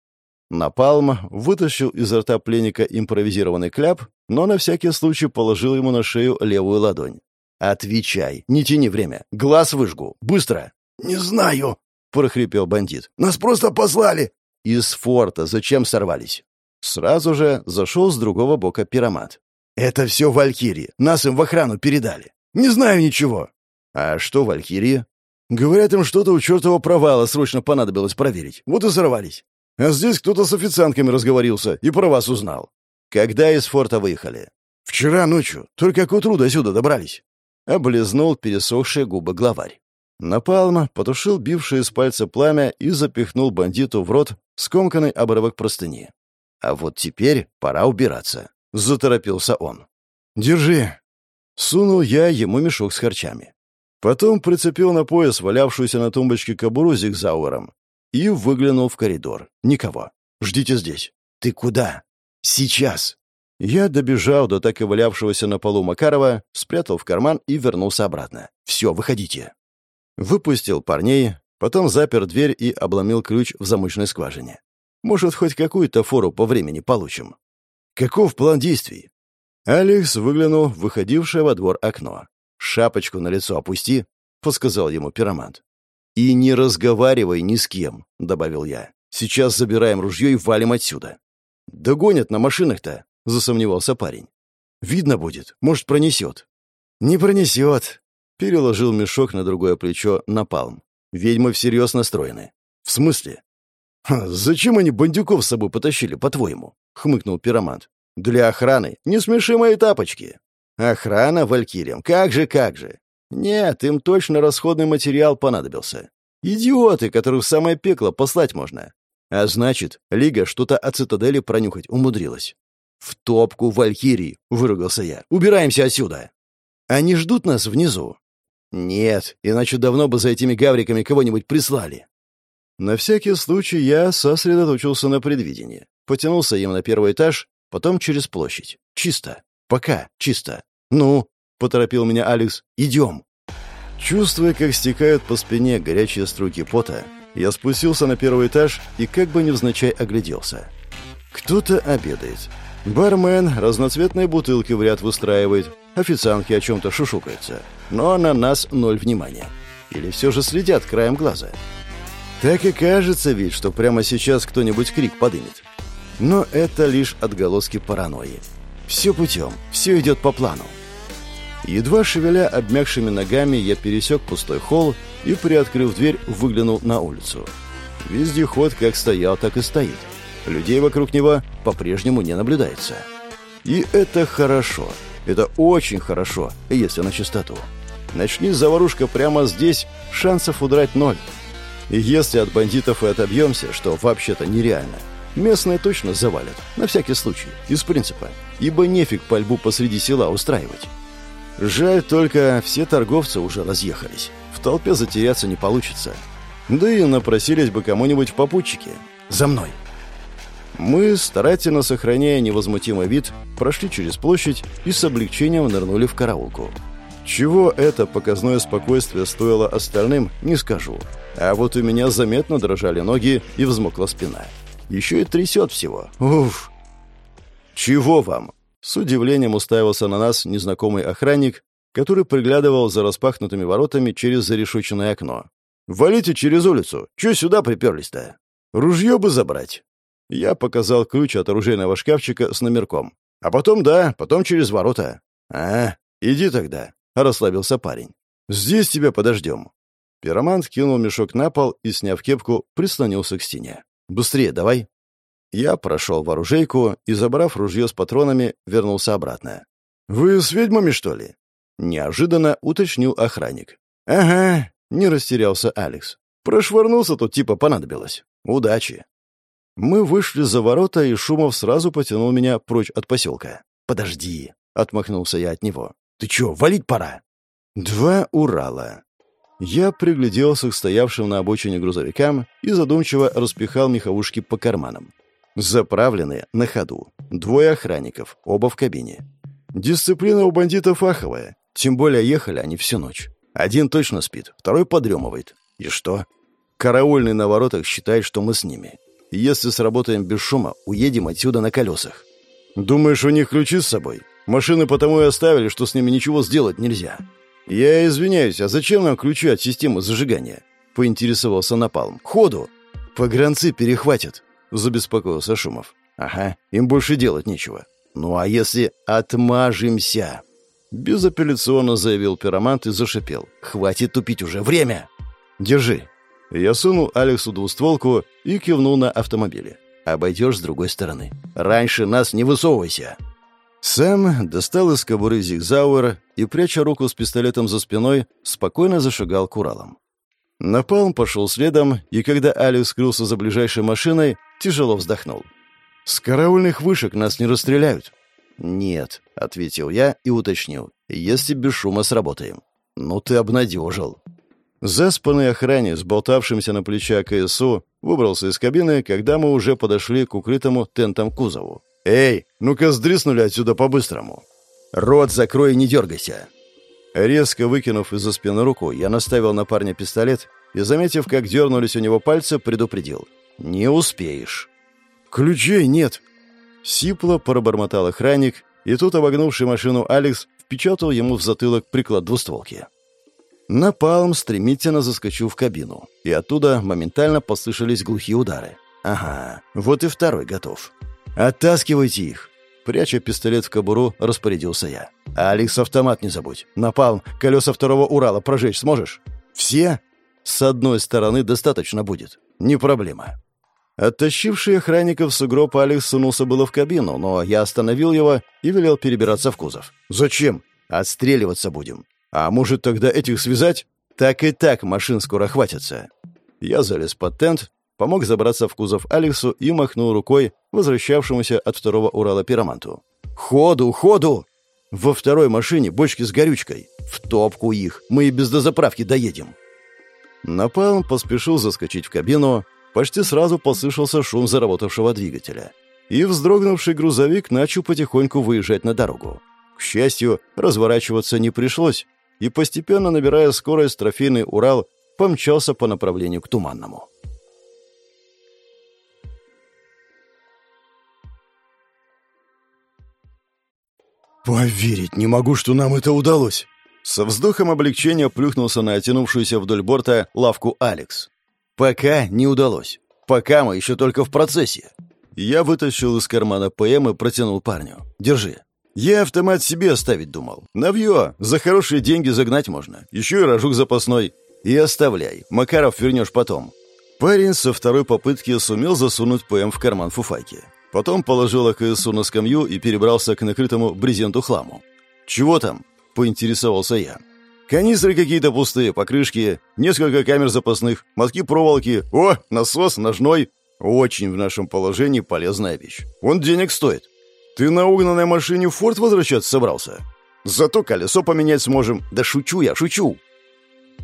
A: Напалм вытащил из рта пленника импровизированный кляп, но на всякий случай положил ему на шею левую ладонь. «Отвечай, не тяни время. Глаз выжгу. Быстро!»
B: «Не знаю», — прохрипел бандит.
A: «Нас просто послали!» «Из форта зачем сорвались?» Сразу же зашел с другого бока пиромат. «Это все Валькирии. Нас им в охрану передали. Не знаю ничего». «А что Валькирии?» «Говорят, им что-то у чертова провала срочно понадобилось проверить. Вот и сорвались. А здесь кто-то с официантками разговорился и про вас узнал. Когда из форта выехали?» «Вчера ночью. Только к утру до сюда добрались». Облизнул пересохшие губы главарь. Напалм потушил бившее из пальца пламя и запихнул бандиту в рот скомканный обрывок простыни. «А вот теперь пора убираться», — заторопился он. «Держи». Сунул я ему мешок с харчами. Потом прицепил на пояс валявшуюся на тумбочке кобуру зигзауэром и выглянул в коридор. Никого. «Ждите здесь». «Ты куда?» «Сейчас». Я добежал до так и валявшегося на полу Макарова, спрятал в карман и вернулся обратно. «Все, выходите». Выпустил парней, потом запер дверь и обломил ключ в замочной скважине. Может, хоть какую-то фору по времени получим. Каков план действий? Алекс выглянул в выходившее во двор окно. «Шапочку на лицо опусти», — подсказал ему пиромант. «И не разговаривай ни с кем», — добавил я. «Сейчас забираем ружье и валим отсюда». «Догонят на машинах-то», — засомневался парень. «Видно будет. Может, пронесет». «Не пронесет», — переложил мешок на другое плечо на палм. «Ведьмы всерьез настроены». «В смысле?» «Зачем они бандюков с собой потащили, по-твоему?» — хмыкнул пиромант. «Для охраны. Не смеши мои тапочки». «Охрана валькириям. Как же, как же. Нет, им точно расходный материал понадобился. Идиоты, которых в самое пекло послать можно. А значит, Лига что-то о цитадели пронюхать умудрилась. «В топку Валькирии!» — выругался я. «Убираемся отсюда!» «Они ждут нас внизу?» «Нет, иначе давно бы за этими гавриками кого-нибудь прислали». На всякий случай я сосредоточился на предвидении. Потянулся им на первый этаж, потом через площадь. Чисто. Пока чисто. «Ну?» — поторопил меня Алекс. «Идем». Чувствуя, как стекают по спине горячие струйки пота, я спустился на первый этаж и как бы невзначай огляделся. Кто-то обедает. Бармен разноцветные бутылки в ряд выстраивает, официантки о чем-то шушукаются. Но на нас ноль внимания. Или все же следят краем глаза. Так и кажется ведь, что прямо сейчас кто-нибудь крик подымет. Но это лишь отголоски паранойи. Все путем, все идет по плану. Едва шевеля обмякшими ногами, я пересек пустой холл и, приоткрыв дверь, выглянул на улицу. Вездеход как стоял, так и стоит. Людей вокруг него по-прежнему не наблюдается. И это хорошо. Это очень хорошо, если на чистоту. Начни заварушка прямо здесь, шансов удрать ноль. И если от бандитов и отобьемся, что вообще-то нереально, местные точно завалят, на всякий случай, из принципа, ибо нефиг пальбу посреди села устраивать. Жаль только, все торговцы уже разъехались. В толпе затеряться не получится. Да и напросились бы кому-нибудь в попутчике. За мной. Мы, старательно сохраняя невозмутимый вид, прошли через площадь и с облегчением нырнули в караулку. Чего это показное спокойствие стоило остальным, не скажу. А вот у меня заметно дрожали ноги и взмокла спина. Еще и трясет всего. Уф! «Чего вам?» С удивлением уставился на нас незнакомый охранник, который приглядывал за распахнутыми воротами через зарешоченное окно. «Валите через улицу! Чё сюда приперлись-то? Ружье бы забрать!» Я показал ключ от оружейного шкафчика с номерком. «А потом, да, потом через ворота». «А, иди тогда», — расслабился парень. «Здесь тебя подождем». Пиромант кинул мешок на пол и, сняв кепку, прислонился к стене. «Быстрее давай». Я прошел в оружейку и, забрав ружье с патронами, вернулся обратно. «Вы с ведьмами, что ли?» Неожиданно уточнил охранник. «Ага», — не растерялся Алекс. «Прошвырнулся тут типа понадобилось. Удачи». Мы вышли за ворота, и Шумов сразу потянул меня прочь от поселка. «Подожди», — отмахнулся я от него. «Ты чё, валить пора?» Два Урала. Я пригляделся к стоявшим на обочине грузовикам и задумчиво распихал меховушки по карманам. Заправленные на ходу. Двое охранников, оба в кабине. Дисциплина у бандитов аховая. Тем более ехали они всю ночь. Один точно спит, второй подремывает. И что? Караульный на воротах считает, что мы с ними. Если сработаем без шума, уедем отсюда на колесах. Думаешь, у них ключи с собой? Машины потому и оставили, что с ними ничего сделать нельзя. Я извиняюсь, а зачем нам ключи от системы зажигания? Поинтересовался Напалм. Ходу! Погранцы перехватят. Забеспокоился Шумов. Ага, им больше делать нечего. Ну а если отмажемся? Безапелляционно заявил пиромант и зашипел. «Хватит тупить уже! Время!» «Держи!» Я сунул Алексу двустволку и кивнул на автомобиле. «Обойдешь с другой стороны. Раньше нас не высовывайся!» Сэм достал из кобуры зигзауэр и, пряча руку с пистолетом за спиной, спокойно зашагал к Уралам. Напалм пошел следом, и когда Алекс скрылся за ближайшей машиной, тяжело вздохнул. «С караульных вышек нас не расстреляют. «Нет», — ответил я и уточнил, — «если без шума сработаем». «Ну ты обнадежил». Заспанный охранник с болтавшимся на плече КСУ выбрался из кабины, когда мы уже подошли к укрытому тентом кузову. «Эй, ну-ка сдриснули отсюда по-быстрому!» «Рот закрой и не дергайся!» Резко выкинув из-за спины руку, я наставил на парня пистолет и, заметив, как дернулись у него пальцы, предупредил. «Не успеешь». «Ключей нет!» Сипло пробормотал охранник, и тут, обогнувший машину Алекс, впечатал ему в затылок приклад двустволки. Напалм стремительно заскочил в кабину, и оттуда моментально послышались глухие удары. «Ага, вот и второй готов. Оттаскивайте их!» Пряча пистолет в кобуру, распорядился я. «Алекс, автомат не забудь. Напалм, колеса второго Урала прожечь сможешь?» «Все?» «С одной стороны достаточно будет. Не проблема». Оттащивший охранника в сугроб Алекс сунулся было в кабину, но я остановил его и велел перебираться в кузов. «Зачем? Отстреливаться будем. А может, тогда этих связать? Так и так машин скоро хватится». Я залез под тент, помог забраться в кузов Алексу и махнул рукой возвращавшемуся от второго Урала пироманту. «Ходу, ходу!» «Во второй машине бочки с горючкой. В топку их. Мы и без дозаправки доедем». Напалм поспешил заскочить в кабину, почти сразу послышался шум заработавшего двигателя. И вздрогнувший грузовик начал потихоньку выезжать на дорогу. К счастью, разворачиваться не пришлось, и постепенно, набирая скорость, трофейный «Урал» помчался по направлению к Туманному. «Поверить не могу, что нам это удалось!» Со вздохом облегчения плюхнулся на оттянувшуюся вдоль борта лавку Алекс. Пока не удалось. Пока мы еще только в процессе. Я вытащил из кармана ПМ и протянул парню. Держи. Я автомат себе оставить думал. Навье, за хорошие деньги загнать можно. Еще и рожук запасной. И оставляй. Макаров вернешь потом. Парень со второй попытки сумел засунуть ПМ в карман фуфайки. Потом положил АКСУ на скамью и перебрался к накрытому брезенту хламу. «Чего там?» — поинтересовался я. Канистры какие-то пустые, покрышки, несколько камер запасных, мотки проволоки. О, насос ножной. Очень в нашем положении полезная вещь. Он денег стоит. Ты на угнанной машине в форт возвращаться собрался? Зато колесо поменять сможем. Да шучу я, шучу.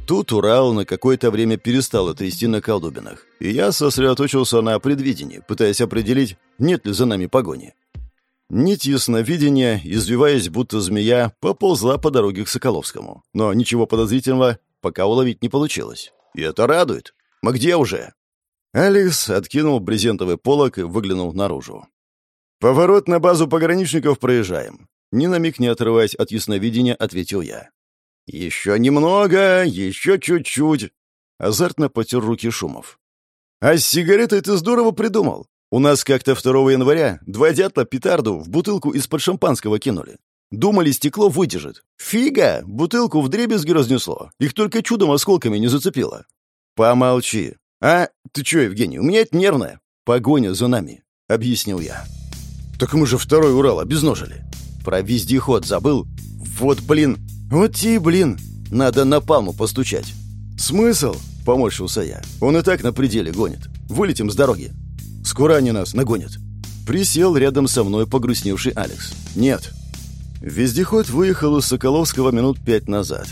A: Тут Урал на какое-то время перестал трясти на колдубинах, и я сосредоточился на предвидении, пытаясь определить, нет ли за нами погони. Нить ясновидения, извиваясь будто змея, поползла по дороге к Соколовскому. Но ничего подозрительного пока уловить не получилось. И это радует. Мы где уже? Алекс откинул брезентовый полог и выглянул наружу. «Поворот на базу пограничников проезжаем». Ни на миг не отрываясь от ясновидения, ответил я. «Еще немного, еще чуть-чуть». Азартно потер руки Шумов. «А с сигаретой ты здорово придумал. У нас как-то 2 января два дятла петарду в бутылку из-под шампанского кинули. Думали, стекло выдержит. Фига! Бутылку в дребезги разнесло. Их только чудом осколками не зацепило. Помолчи. А, ты чё, Евгений, у меня это нервное. Погоня за нами, объяснил я. Так мы же второй Урал обезножили. Про вездеход забыл? Вот, блин. Вот те, блин. Надо на палму постучать. Смысл? Поморщился я. Он и так на пределе гонит. Вылетим с дороги. Скоро они нас нагонят». Присел рядом со мной погрустневший Алекс. «Нет». Вездеход выехал из Соколовского минут пять назад.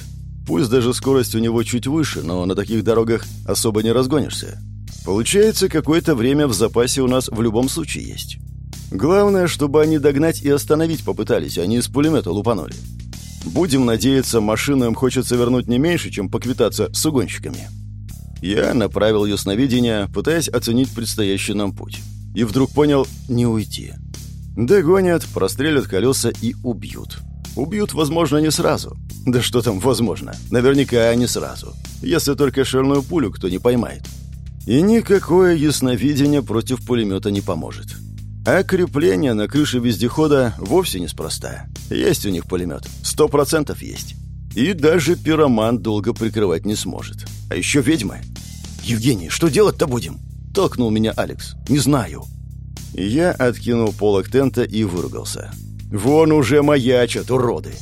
A: Пусть даже скорость у него чуть выше, но на таких дорогах особо не разгонишься. Получается, какое-то время в запасе у нас в любом случае есть. Главное, чтобы они догнать и остановить попытались, а не из пулемета лупанули. Будем надеяться, машину им хочется вернуть не меньше, чем поквитаться с угонщиками. Я направил ясновидение, пытаясь оценить предстоящий нам путь. И вдруг понял — не уйти. Догонят, прострелят колеса и убьют. Убьют, возможно, не сразу. Да что там возможно? Наверняка не сразу. Если только шальную пулю кто не поймает. И никакое ясновидение против пулемета не поможет. А крепление на крыше вездехода вовсе неспроста. Есть у них пулемет. Сто процентов есть. И даже пироман долго прикрывать не сможет. А еще ведьмы. «Евгений, что делать-то будем?» Толкнул меня Алекс. «Не знаю». Я откинул полок тента и выругался. «Вон уже маячат, уроды!»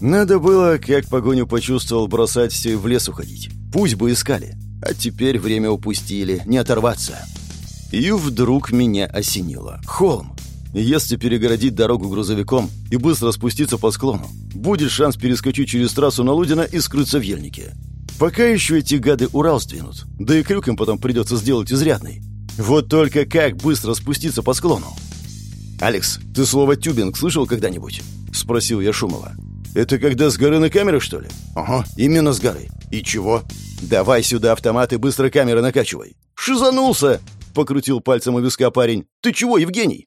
A: Надо было, как погоню почувствовал, бросать все в лес уходить. Пусть бы искали. А теперь время упустили, не оторваться. И вдруг меня осенило. Холм. Если перегородить дорогу грузовиком и быстро спуститься по склону, будет шанс перескочить через трассу на Лудина и скрыться в ельнике. Пока еще эти гады Урал сдвинут. Да и крюк им потом придется сделать изрядный. Вот только как быстро спуститься по склону? «Алекс, ты слово «тюбинг» слышал когда-нибудь?» — спросил я Шумова. «Это когда с горы на камерах, что ли?» «Ага, именно с горы. И чего?» «Давай сюда автомат и быстро камеры накачивай». «Шизанулся!» — покрутил пальцем у виска парень. «Ты чего, Евгений?»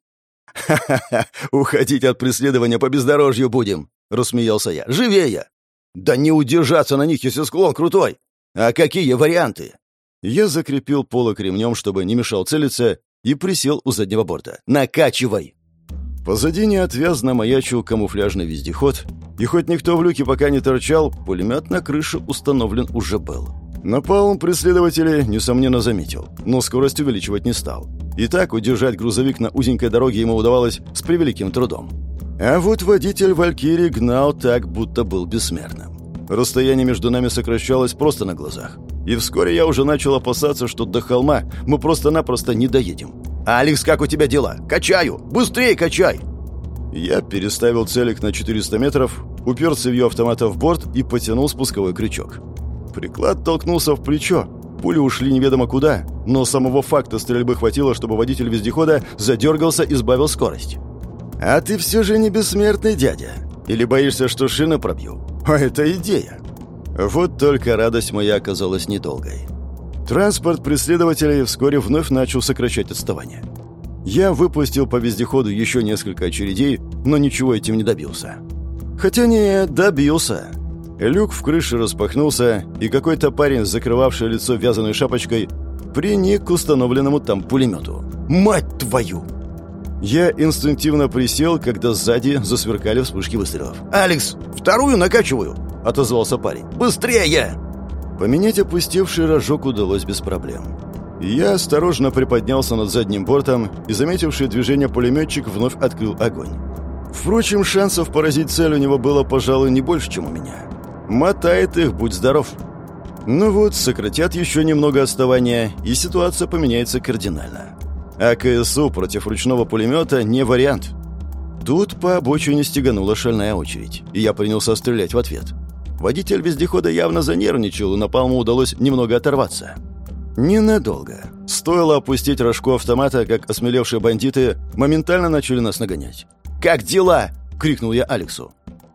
A: «Ха-ха-ха! Уходить от преследования по бездорожью будем!» — рассмеялся я. «Живее!» «Да не удержаться на них, если склон крутой! А какие варианты?» Я закрепил полок ремнем, чтобы не мешал целиться, и присел у заднего борта. «Накачивай!» Позади неотвязно маячил камуфляжный вездеход, и хоть никто в люке пока не торчал, пулемет на крыше установлен уже был. Напалм преследователи, несомненно, заметил, но скорость увеличивать не стал. И так удержать грузовик на узенькой дороге ему удавалось с превеликим трудом. А вот водитель «Валькирии» гнал так, будто был бессмертным. Расстояние между нами сокращалось просто на глазах. И вскоре я уже начал опасаться, что до холма мы просто-напросто не доедем. «Алекс, как у тебя дела? Качаю! Быстрее качай!» Я переставил целик на 400 метров, упер цевью автомата в борт и потянул спусковой крючок. Приклад толкнулся в плечо. Пули ушли неведомо куда, но самого факта стрельбы хватило, чтобы водитель вездехода задергался и сбавил скорость. «А ты все же не бессмертный дядя. Или боишься, что шины пробью? А это идея!» Вот только радость моя оказалась недолгой. Транспорт преследователей вскоре вновь начал сокращать отставание. Я выпустил по вездеходу еще несколько очередей, но ничего этим не добился. Хотя не добился. Люк в крыше распахнулся, и какой-то парень, закрывавший лицо вязаной шапочкой, приник к установленному там пулемету. «Мать твою!» Я инстинктивно присел, когда сзади засверкали вспышки выстрелов. «Алекс, вторую накачиваю!» — отозвался парень. «Быстрее!» Поменять опустевший рожок удалось без проблем. Я осторожно приподнялся над задним бортом, и заметивший движение пулеметчик вновь открыл огонь. Впрочем, шансов поразить цель у него было, пожалуй, не больше, чем у меня. Мотает их, будь здоров. Ну вот, сократят еще немного отставания, и ситуация поменяется кардинально. А КСУ против ручного пулемета не вариант. Тут по обочине стеганула шальная очередь, и я принялся стрелять в ответ. Водитель вездехода явно занервничал, и Напалму удалось немного оторваться. Ненадолго. Стоило опустить рожку автомата, как осмелевшие бандиты моментально начали нас нагонять. «Как дела?» — крикнул я Алексу.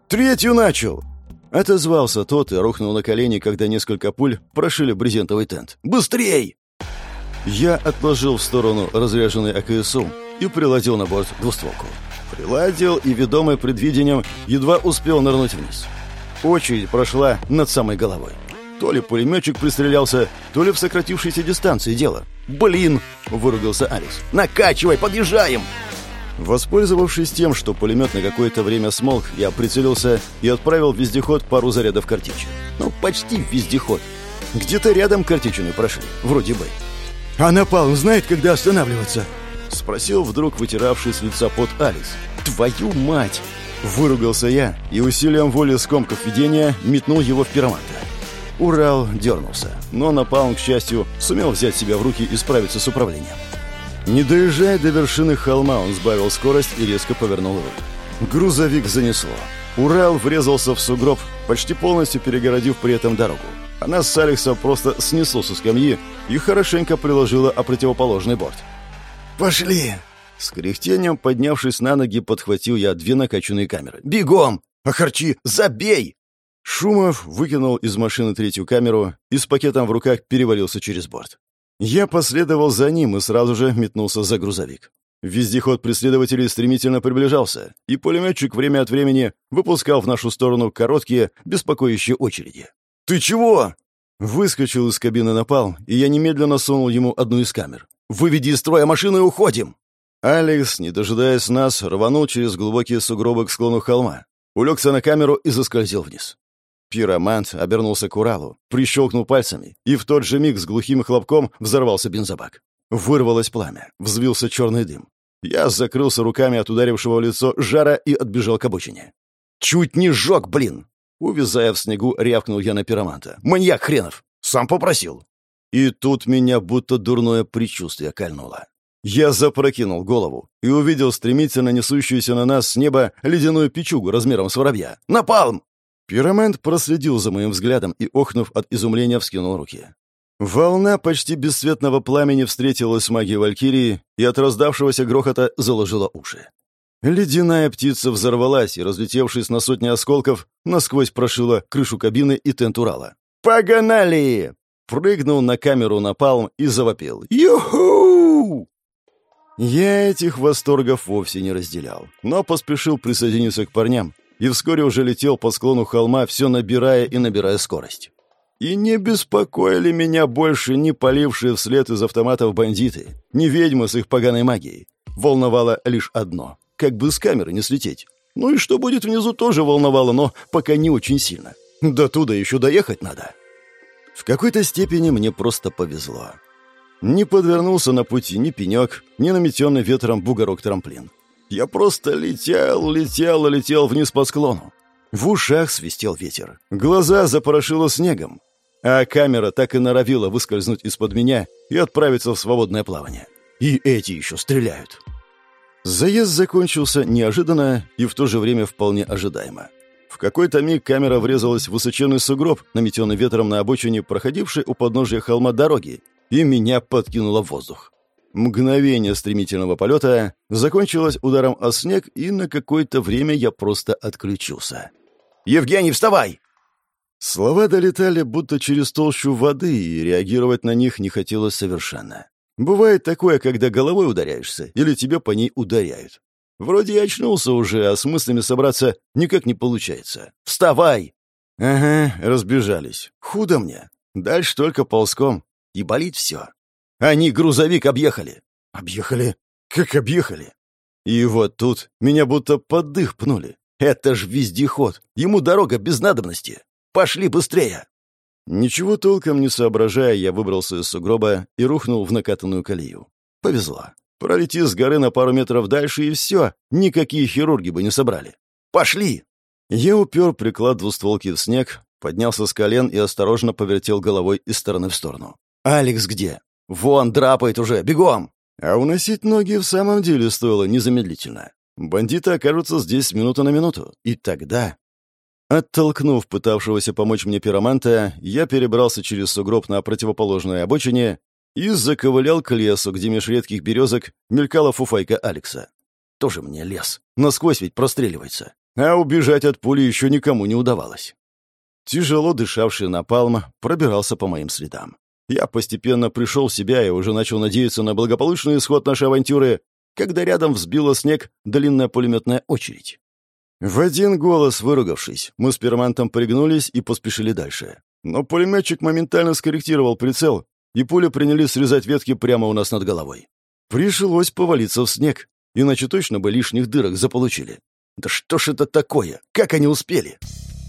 A: «Третью начал!» Отозвался тот и рухнул на колени, когда несколько пуль прошили брезентовый тент. «Быстрей!» Я отложил в сторону разряженный АКСУ и приладил на борт двустволку. Приладил и, ведомый предвидением, едва успел нырнуть вниз. Очередь прошла над самой головой. То ли пулеметчик пристрелялся, то ли в сократившейся дистанции дело. «Блин!» — выругался Алекс. «Накачивай, подъезжаем!» Воспользовавшись тем, что пулемет на какое-то время смолк, я прицелился и отправил в вездеход пару зарядов картечи. Ну, почти в вездеход. Где-то рядом картечины прошли, вроде бы. «А напалм знает, когда останавливаться?» Спросил вдруг вытиравший с лица под Алекс. «Твою мать!» Выругался я и усилием воли скомков видения метнул его в пироманта. Урал дернулся, но напалм, к счастью, сумел взять себя в руки и справиться с управлением. Не доезжая до вершины холма, он сбавил скорость и резко повернул руль. Грузовик занесло. Урал врезался в сугроб, почти полностью перегородив при этом дорогу. А нас с Алексом просто снесло со скамьи и хорошенько приложило о противоположный борт.
B: «Пошли!»
A: С кряхтением, поднявшись на ноги, подхватил я две накачанные камеры. «Бегом! Ахарчи, забей!» Шумов выкинул из машины третью камеру и с пакетом в руках перевалился через борт. Я последовал за ним и сразу же метнулся за грузовик. Вездеход преследователей стремительно приближался, и пулеметчик время от времени выпускал в нашу сторону короткие, беспокоящие очереди. «Ты чего?» Выскочил из кабины напал, и я немедленно сунул ему одну из камер. «Выведи из строя машину и уходим!» Алекс, не дожидаясь нас, рванул через глубокие сугробы к склону холма, улегся на камеру и заскользил вниз. Пиромант обернулся к Уралу, прищелкнул пальцами, и в тот же миг с глухим хлопком взорвался бензобак. Вырвалось пламя, взвился черный дым. Я закрылся руками от ударившего в лицо жара и отбежал к обочине. «Чуть не сжег, блин!» Увязая в снегу, рявкнул я на пироманта. «Маньяк хренов! Сам попросил!» И тут меня будто дурное предчувствие кольнуло. Я запрокинул голову и увидел стремительно несущуюся на нас с неба ледяную печугу размером с воробья. «Напалм!» Пиромент проследил за моим взглядом и, охнув от изумления, вскинул руки. Волна почти бесцветного пламени встретилась с магией Валькирии и от раздавшегося грохота заложила уши. Ледяная птица взорвалась и, разлетевшись на сотни осколков, насквозь прошила крышу кабины и тент Урала. «Погнали!» Прыгнул на камеру напалм и завопил. «Юху!» Я этих восторгов вовсе не разделял, но поспешил присоединиться к парням и вскоре уже летел по склону холма, все набирая и набирая скорость. И не беспокоили меня больше ни полившие вслед из автоматов бандиты, ни ведьмы с их поганой магией. Волновало лишь одно — как бы с камеры не слететь. Ну и что будет внизу, тоже волновало, но пока не очень сильно. До туда еще доехать надо. В какой-то степени мне просто повезло. Не подвернулся на пути ни пенек, ни наметенный ветром бугорок-трамплин. Я просто летел, летел летел вниз по склону. В ушах свистел ветер. Глаза запорошило снегом. А камера так и норовила выскользнуть из-под меня и отправиться в свободное плавание. И эти еще стреляют. Заезд закончился неожиданно и в то же время вполне ожидаемо. В какой-то миг камера врезалась в высоченный сугроб, наметенный ветром на обочине, проходившей у подножия холма дороги, и меня подкинуло в воздух. Мгновение стремительного полета закончилось ударом о снег, и на какое-то время я просто отключился. «Евгений, вставай!» Слова долетали будто через толщу воды, и реагировать на них не хотелось совершенно. Бывает такое, когда головой ударяешься, или тебе по ней ударяют. Вроде я очнулся уже, а с мыслями собраться никак не получается. «Вставай!» Ага, разбежались. Худо мне. Дальше только ползком. И болит все. Они грузовик объехали. Объехали? Как объехали? И вот тут меня будто под дых пнули. Это ж вездеход. Ему дорога без надобности. Пошли быстрее. Ничего толком не соображая, я выбрался из сугроба и рухнул в накатанную колею. Повезло. Пролети с горы на пару метров дальше, и все. Никакие хирурги бы не собрали. Пошли! Я упер приклад двустволки в снег, поднялся с колен и осторожно повертел головой из стороны в сторону. «Алекс где?» «Вон, драпает уже! Бегом!» А уносить ноги в самом деле стоило незамедлительно. Бандиты окажутся здесь с минуты на минуту. И тогда... Оттолкнув пытавшегося помочь мне пироманта, я перебрался через сугроб на противоположной обочине и заковылял к лесу, где меж редких березок мелькала фуфайка Алекса. Тоже мне лес. Насквозь ведь простреливается. А убежать от пули еще никому не удавалось. Тяжело дышавший напалм пробирался по моим следам. Я постепенно пришел в себя и уже начал надеяться на благополучный исход нашей авантюры, когда рядом взбила снег длинная пулеметная очередь. В один голос выругавшись, мы с пермантом пригнулись и поспешили дальше. Но пулеметчик моментально скорректировал прицел, и пули принялись срезать ветки прямо у нас над головой. Пришлось повалиться в снег, иначе точно бы лишних дырок заполучили. Да что ж это такое? Как они успели?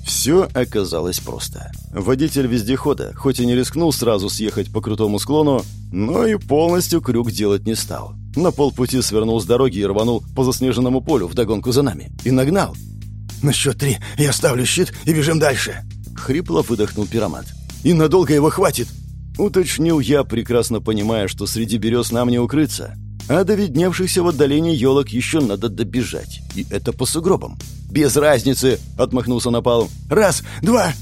A: Все оказалось просто. Водитель вездехода, хоть и не рискнул сразу съехать по крутому склону, но и полностью крюк делать не стал. На полпути свернул с дороги и рванул по заснеженному полю вдогонку за нами. И нагнал.
B: «На счет три я ставлю щит и бежим дальше!»
A: Хрипло выдохнул пиромат. «И надолго его хватит!» Уточнил я, прекрасно понимая, что среди берез нам не укрыться. А до видневшихся в отдалении елок еще надо добежать. И это по сугробам. «Без разницы!» — отмахнулся Напалм.
B: «Раз, два,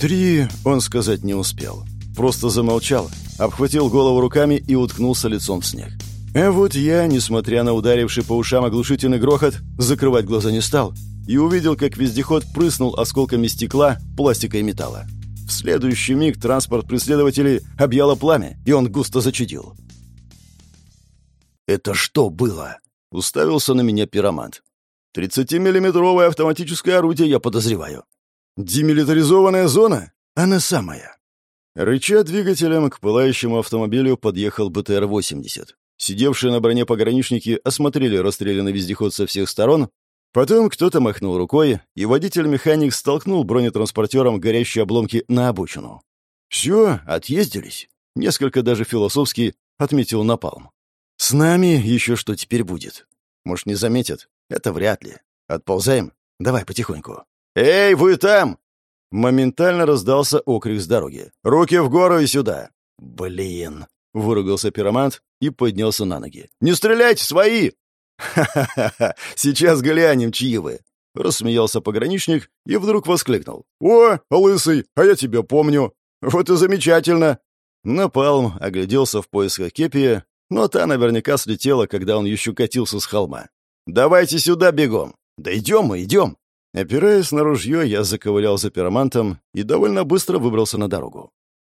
A: три!» — он сказать не успел. Просто замолчал, обхватил голову руками и уткнулся лицом в снег. А вот я, несмотря на ударивший по ушам оглушительный грохот, закрывать глаза не стал и увидел, как вездеход прыснул осколками стекла, пластика и металла. В следующий миг транспорт преследователей объяло пламя, и он густо зачудил. «Это что было?» — уставился на меня пиромант. «30-миллиметровое автоматическое орудие, я подозреваю». «Демилитаризованная зона? Она самая». Рыча двигателем к пылающему автомобилю подъехал БТР-80. Сидевшие на броне пограничники осмотрели расстрелянный вездеход со всех сторон, потом кто-то махнул рукой, и водитель-механик столкнул бронетранспортером горящие обломки на обочину. «Все, отъездились», — несколько даже философски отметил Напалм. «С нами еще что теперь будет? Может, не заметят? Это вряд ли. Отползаем? Давай потихоньку». «Эй, вы там!» Моментально раздался окрик с дороги. «Руки в гору и сюда!» «Блин!» — выругался пиромант и поднялся на ноги. «Не стреляйте, свои!» «Ха-ха-ха! Сейчас глянем, чьи вы!» Рассмеялся пограничник и вдруг воскликнул. «О, лысый, а я тебя помню! Вот и замечательно!» Напалм огляделся в поисках кепи, но та наверняка слетела, когда он еще катился с холма. «Давайте сюда бегом!» «Да идем мы, идем!» Опираясь на ружье, я заковылял за пиромантом и довольно быстро выбрался на дорогу.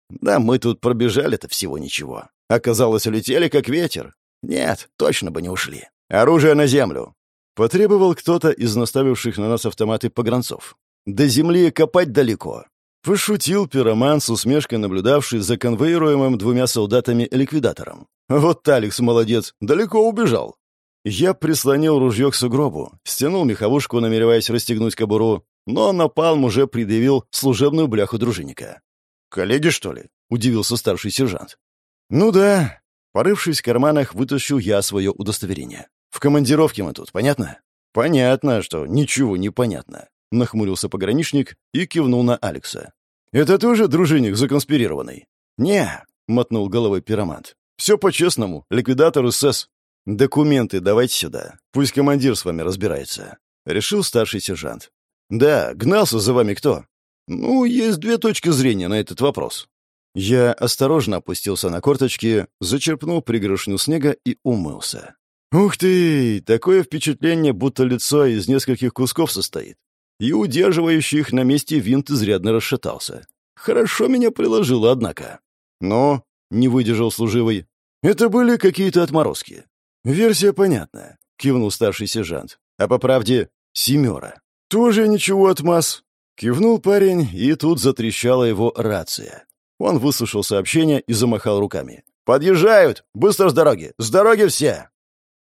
A: Да, мы тут пробежали-то всего ничего. Оказалось, улетели как ветер. Нет, точно бы не ушли. Оружие на землю. Потребовал кто-то из наставивших на нас автоматы погранцов. До земли копать далеко. Пошутил пироман с усмешкой, наблюдавший за конвоируемым двумя солдатами-ликвидатором. Вот Алекс молодец, далеко убежал. Я прислонил ружье к сугробу, стянул меховушку, намереваясь расстегнуть кобуру, но напалм уже предъявил служебную бляху дружинника. «Коллеги, что ли?» — удивился старший сержант. «Ну да». Порывшись в карманах, вытащил я свое удостоверение. «В командировке мы тут, понятно?» «Понятно, что ничего не понятно», — нахмурился пограничник и кивнул на Алекса. «Это тоже дружинник законспирированный?» «Не», — мотнул головой пиромант. «Все по-честному. Ликвидатор СС». «Документы давайте сюда. Пусть командир с вами разбирается», — решил старший сержант. «Да, гнался за вами кто?» «Ну, есть две точки зрения на этот вопрос». Я осторожно опустился на корточки, зачерпнул пригоршню снега и умылся. «Ух ты! Такое впечатление, будто лицо из нескольких кусков состоит. И удерживающий их на месте винт изрядно расшатался. Хорошо меня приложило, однако. Но, не выдержал служивый, это были какие-то отморозки. Версия понятна, кивнул старший сержант. А по правде, семера. Тоже ничего от масс. Кивнул парень, и тут затрещала его рация. Он выслушал сообщение и замахал руками. «Подъезжают! Быстро с дороги! С дороги все!»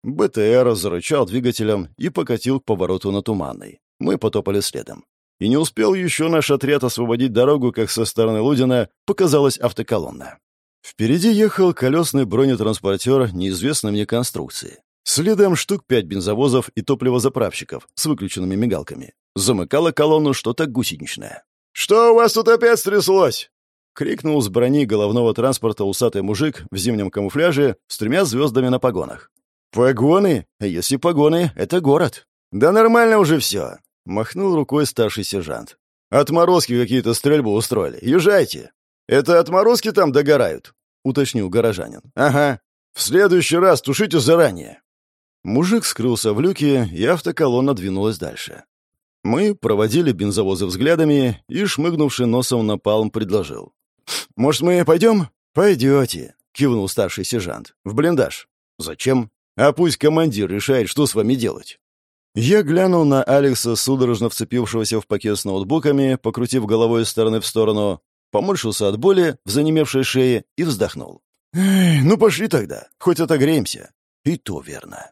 A: БТР зарычал двигателем и покатил к повороту на Туманной. Мы потопали следом. И не успел еще наш отряд освободить дорогу, как со стороны Лудина показалась автоколонна. Впереди ехал колесный бронетранспортер неизвестной мне конструкции. Следом штук пять бензовозов и топливозаправщиков с выключенными мигалками. Замыкало колонну что-то гусеничное. «Что у вас тут опять стряслось?» — крикнул с брони головного транспорта усатый мужик в зимнем камуфляже с тремя звездами на погонах. «Погоны? Если погоны, это город». «Да нормально уже все», — махнул рукой старший сержант. «Отморозки какие-то стрельбу устроили. Езжайте». «Это отморозки там догорают?» — уточнил горожанин. «Ага. В следующий раз тушите заранее». Мужик скрылся в люке, и автоколонна двинулась дальше. Мы проводили бензовозы взглядами, и, шмыгнувший носом на палм, предложил. «Может, мы пойдем?» «Пойдете», — кивнул старший сержант. «В блиндаж». «Зачем?» «А пусть командир решает, что с вами делать». Я глянул на Алекса, судорожно вцепившегося в пакет с ноутбуками, покрутив головой из стороны в сторону, поморщился от боли в занемевшей шее и вздохнул. «Эй, ну пошли тогда, хоть отогреемся». И то верно.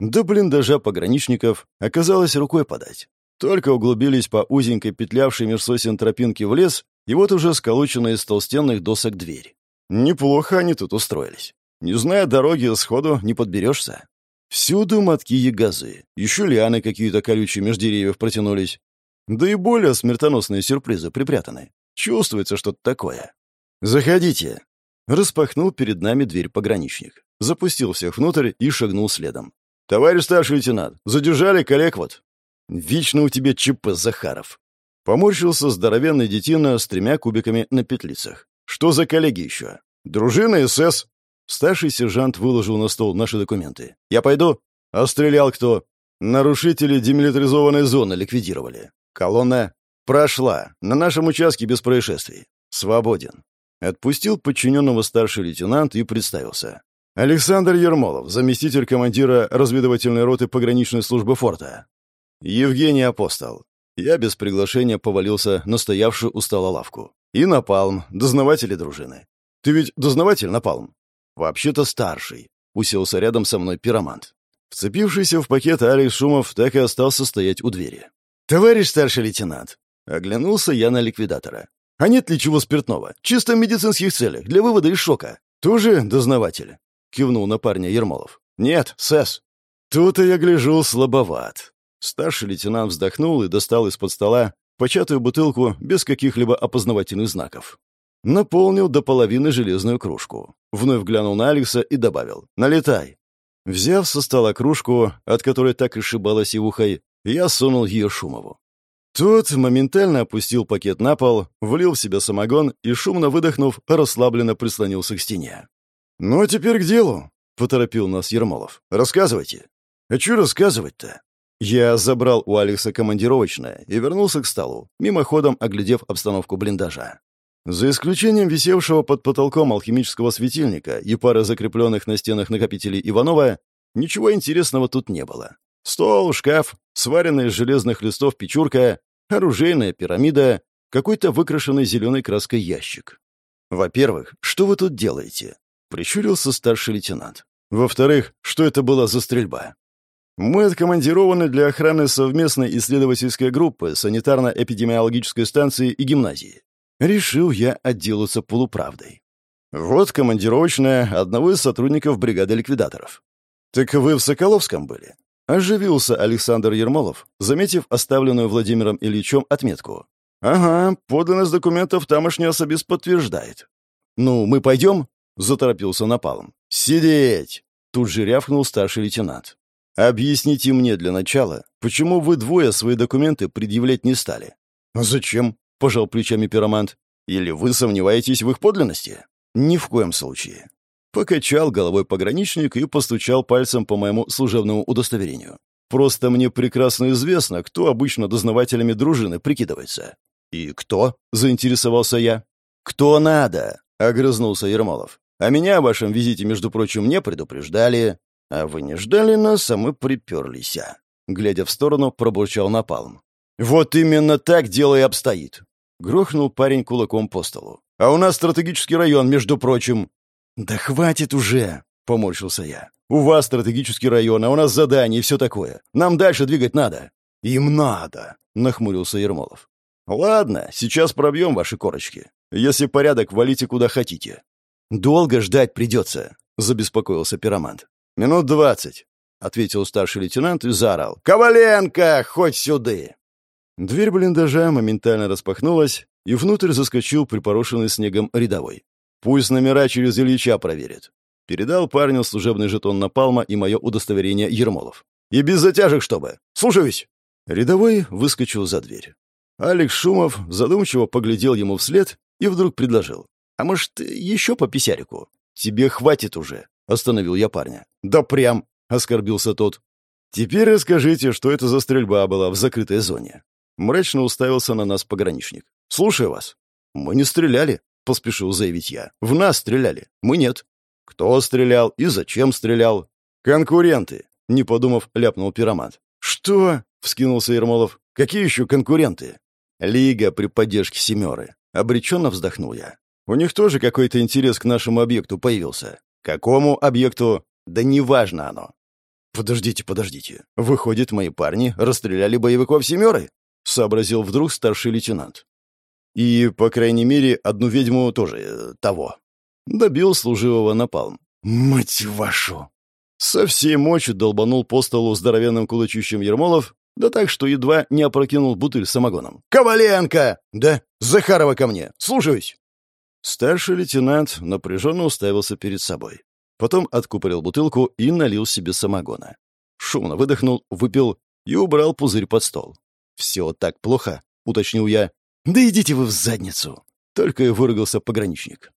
A: До блиндажа пограничников оказалось рукой подать. Только углубились по узенькой петлявшей меж сосен тропинки в лес, и вот уже сколоченная из толстенных досок дверь. Неплохо они тут устроились. Не зная дороги, сходу не подберешься. Всюду мотки ягозы, еще лианы какие-то колючие меж деревьев протянулись. Да и более смертоносные сюрпризы припрятаны. Чувствуется что-то такое. «Заходите!» Распахнул перед нами дверь пограничник. Запустил всех внутрь и шагнул следом. «Товарищ старший лейтенант, задержали коллег вот!» Вечно у тебя ЧП, Захаров. Поморщился здоровенный детина с тремя кубиками на петлицах. Что за коллеги еще? Дружина СС. Старший сержант выложил на стол наши документы. Я пойду? А стрелял кто? Нарушители демилитаризованной зоны ликвидировали. Колонна прошла. На нашем участке без происшествий. Свободен. Отпустил подчиненного старший лейтенант и представился. Александр Ермолов, заместитель командира разведывательной роты пограничной службы форта. Евгений Апостол. Я без приглашения повалился на стоявшую у стола лавку. И Напалм, дознаватели дружины. Ты ведь дознаватель, Напалм? Вообще-то старший. Уселся рядом со мной пиромант. Вцепившийся в пакет Алекс Шумов так и остался стоять у двери. «Товарищ старший лейтенант!» Оглянулся я на ликвидатора. «А нет ли чего спиртного? Чисто в медицинских целях, для вывода из шока. Тоже дознаватель?» Кивнул на парня Ермолов. «Нет, СЭС». Тут-то я гляжу слабоват. Старший лейтенант вздохнул и достал из-под стола початую бутылку без каких-либо опознавательных знаков. Наполнил до половины железную кружку. Вновь глянул на Алекса и добавил «Налетай». Взяв со стола кружку, от которой так и шибалась и ухой, я сунул ее Шумову. Тот моментально опустил пакет на пол, влил в себя самогон и, шумно выдохнув, расслабленно прислонился к стене. «Ну, а теперь к делу», — поторопил нас Ермолов. «Рассказывайте». «А что рассказывать-то?» Я забрал у Алекса командировочное и вернулся к столу, мимоходом оглядев обстановку блиндажа. За исключением висевшего под потолком алхимического светильника и пары закрепленных на стенах накопителей Иванова, ничего интересного тут не было. Стол, шкаф, сваренная из железных листов печурка, оружейная пирамида, какой-то выкрашенный зеленой краской ящик. «Во-первых, что вы тут делаете?» — прищурился старший лейтенант. «Во-вторых, что это была за стрельба?» Мы откомандированы для охраны совместной исследовательской группы санитарно-эпидемиологической станции и гимназии. Решил я отделаться полуправдой. Вот командировочная одного из сотрудников бригады ликвидаторов. «Так вы в Соколовском были?» Оживился Александр Ермолов, заметив оставленную Владимиром Ильичем отметку. «Ага, поданность документов тамошний особист подтверждает». «Ну, мы пойдем?» — заторопился Напалом. «Сидеть!» — тут же рявкнул старший лейтенант. «Объясните мне для начала, почему вы двое свои документы предъявлять не стали?» «А зачем?» — пожал плечами пиромант. «Или вы сомневаетесь в их подлинности?» «Ни в коем случае». Покачал головой пограничник и постучал пальцем по моему служебному удостоверению. «Просто мне прекрасно известно, кто обычно дознавателями дружины прикидывается». «И кто?» — заинтересовался я. «Кто надо?» — огрызнулся Ермолов. «А меня о вашем визите, между прочим, не предупреждали. «А вы не ждали нас, а мы приперлись». Глядя в сторону, пробурчал Напалм. «Вот именно так дело и обстоит!» Грохнул парень кулаком по столу. «А у нас стратегический район, между прочим!» «Да хватит уже!» — поморщился я. «У вас стратегический район, а у нас задание и все такое. Нам дальше двигать надо». «Им надо!» — нахмурился Ермолов. «Ладно, сейчас пробьем ваши корочки. Если порядок, валите куда хотите». «Долго ждать придется», — забеспокоился пиромант. «Минут двадцать», — ответил старший лейтенант и заорал. «Коваленко, хоть сюды!» Дверь блиндажа моментально распахнулась, и внутрь заскочил припорошенный снегом рядовой. «Пусть номера через Ильича проверит». Передал парню служебный жетон Напалма и мое удостоверение Ермолов. «И без затяжек, чтобы! Слушаюсь!» Рядовой выскочил за дверь. Алекс Шумов задумчиво поглядел ему вслед и вдруг предложил. «А может, еще по писярику? Тебе хватит уже!» — остановил я парня. «Да прям!» — оскорбился тот. «Теперь расскажите, что это за стрельба была в закрытой зоне?» Мрачно уставился на нас пограничник. «Слушаю вас». «Мы не стреляли», — поспешил заявить я. «В нас стреляли. Мы нет». «Кто стрелял и зачем стрелял?» «Конкуренты», — не подумав, ляпнул пиромат. «Что?» — вскинулся Ермолов. «Какие еще конкуренты?» «Лига при поддержке «семеры». Обреченно вздохнул я. «У них тоже какой-то интерес к нашему объекту появился. Какому объекту? Да неважно оно. Подождите, подождите. Выходит, мои парни расстреляли боевиков семеры? Сообразил вдруг старший лейтенант. И, по крайней мере, одну ведьму тоже э, того. Добил служивого напалм. Мать вашу! Со всей мочи долбанул по столу здоровенным кулачищем Ермолов, да так, что едва не опрокинул бутыль самогоном. «Коваленко!» «Да, Захарова ко мне! Слушаюсь!» Старший лейтенант напряженно уставился перед собой. Потом откупорил бутылку и налил себе самогона. Шумно выдохнул, выпил и убрал пузырь под стол. «Все так плохо», — уточнил я. «Да идите вы в задницу!» — только и выругался пограничник.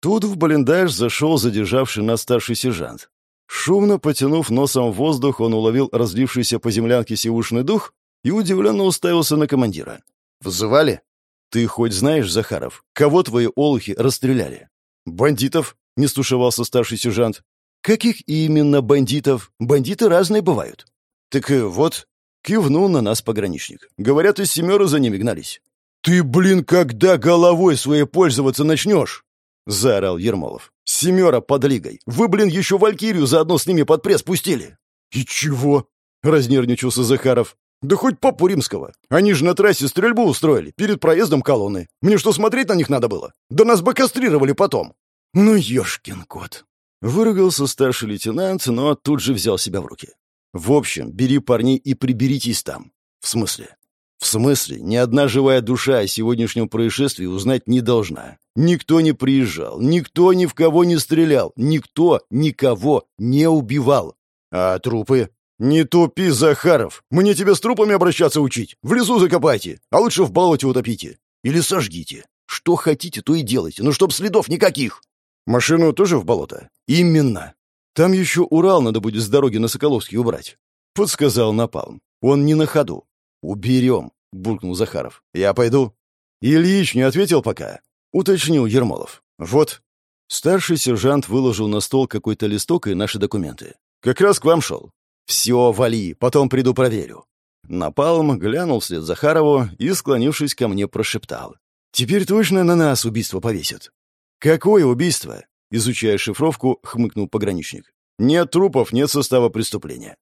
A: Тут в блиндаж зашел задержавший нас старший сержант. Шумно потянув носом в воздух, он уловил разлившийся по землянке сивушный дух и удивленно уставился на командира. «Вызывали?» «Ты хоть знаешь, Захаров, кого твои олухи расстреляли?» «Бандитов», — не стушевался старший сержант. «Каких именно бандитов? Бандиты разные бывают». «Так вот», — кивнул на нас пограничник. «Говорят, из семеры за ними гнались». «Ты, блин, когда головой своей пользоваться начнешь?» — заорал Ермолов. «Семера под лигой. Вы, блин, еще Валькирию заодно с ними под пресс пустили». «И чего?» — разнервничался Захаров. «Да хоть папу римского. Они же на трассе стрельбу устроили, перед проездом колонны. Мне что, смотреть на них надо было? Да нас бы кастрировали потом!» «Ну, ёшкин кот!» Выругался старший лейтенант, но тут же взял себя в руки. «В общем, бери парней и приберитесь там». «В смысле?» «В смысле, ни одна живая душа о сегодняшнем происшествии узнать не должна. Никто не приезжал, никто ни в кого не стрелял, никто никого не убивал. А трупы? «Не тупи, Захаров! Мне тебе с трупами обращаться учить! В лесу закопайте, а лучше в болоте утопите! Или сожгите! Что хотите, то и делайте, но чтоб следов никаких!» «Машину тоже в болото?» «Именно! Там еще Урал надо будет с дороги на Соколовский убрать!» Подсказал Напалм. «Он не на ходу!» «Уберем!» — буркнул Захаров. «Я пойду!» «Ильич не ответил пока?» — уточнил Ермолов. «Вот». Старший сержант выложил на стол какой-то листок и наши документы. «Как раз к вам шел. «Все, вали, потом приду проверю». Напалм глянул вслед Захарову и, склонившись ко мне, прошептал. «Теперь точно на нас убийство повесят». «Какое убийство?» Изучая шифровку, хмыкнул пограничник. «Нет трупов, нет состава преступления».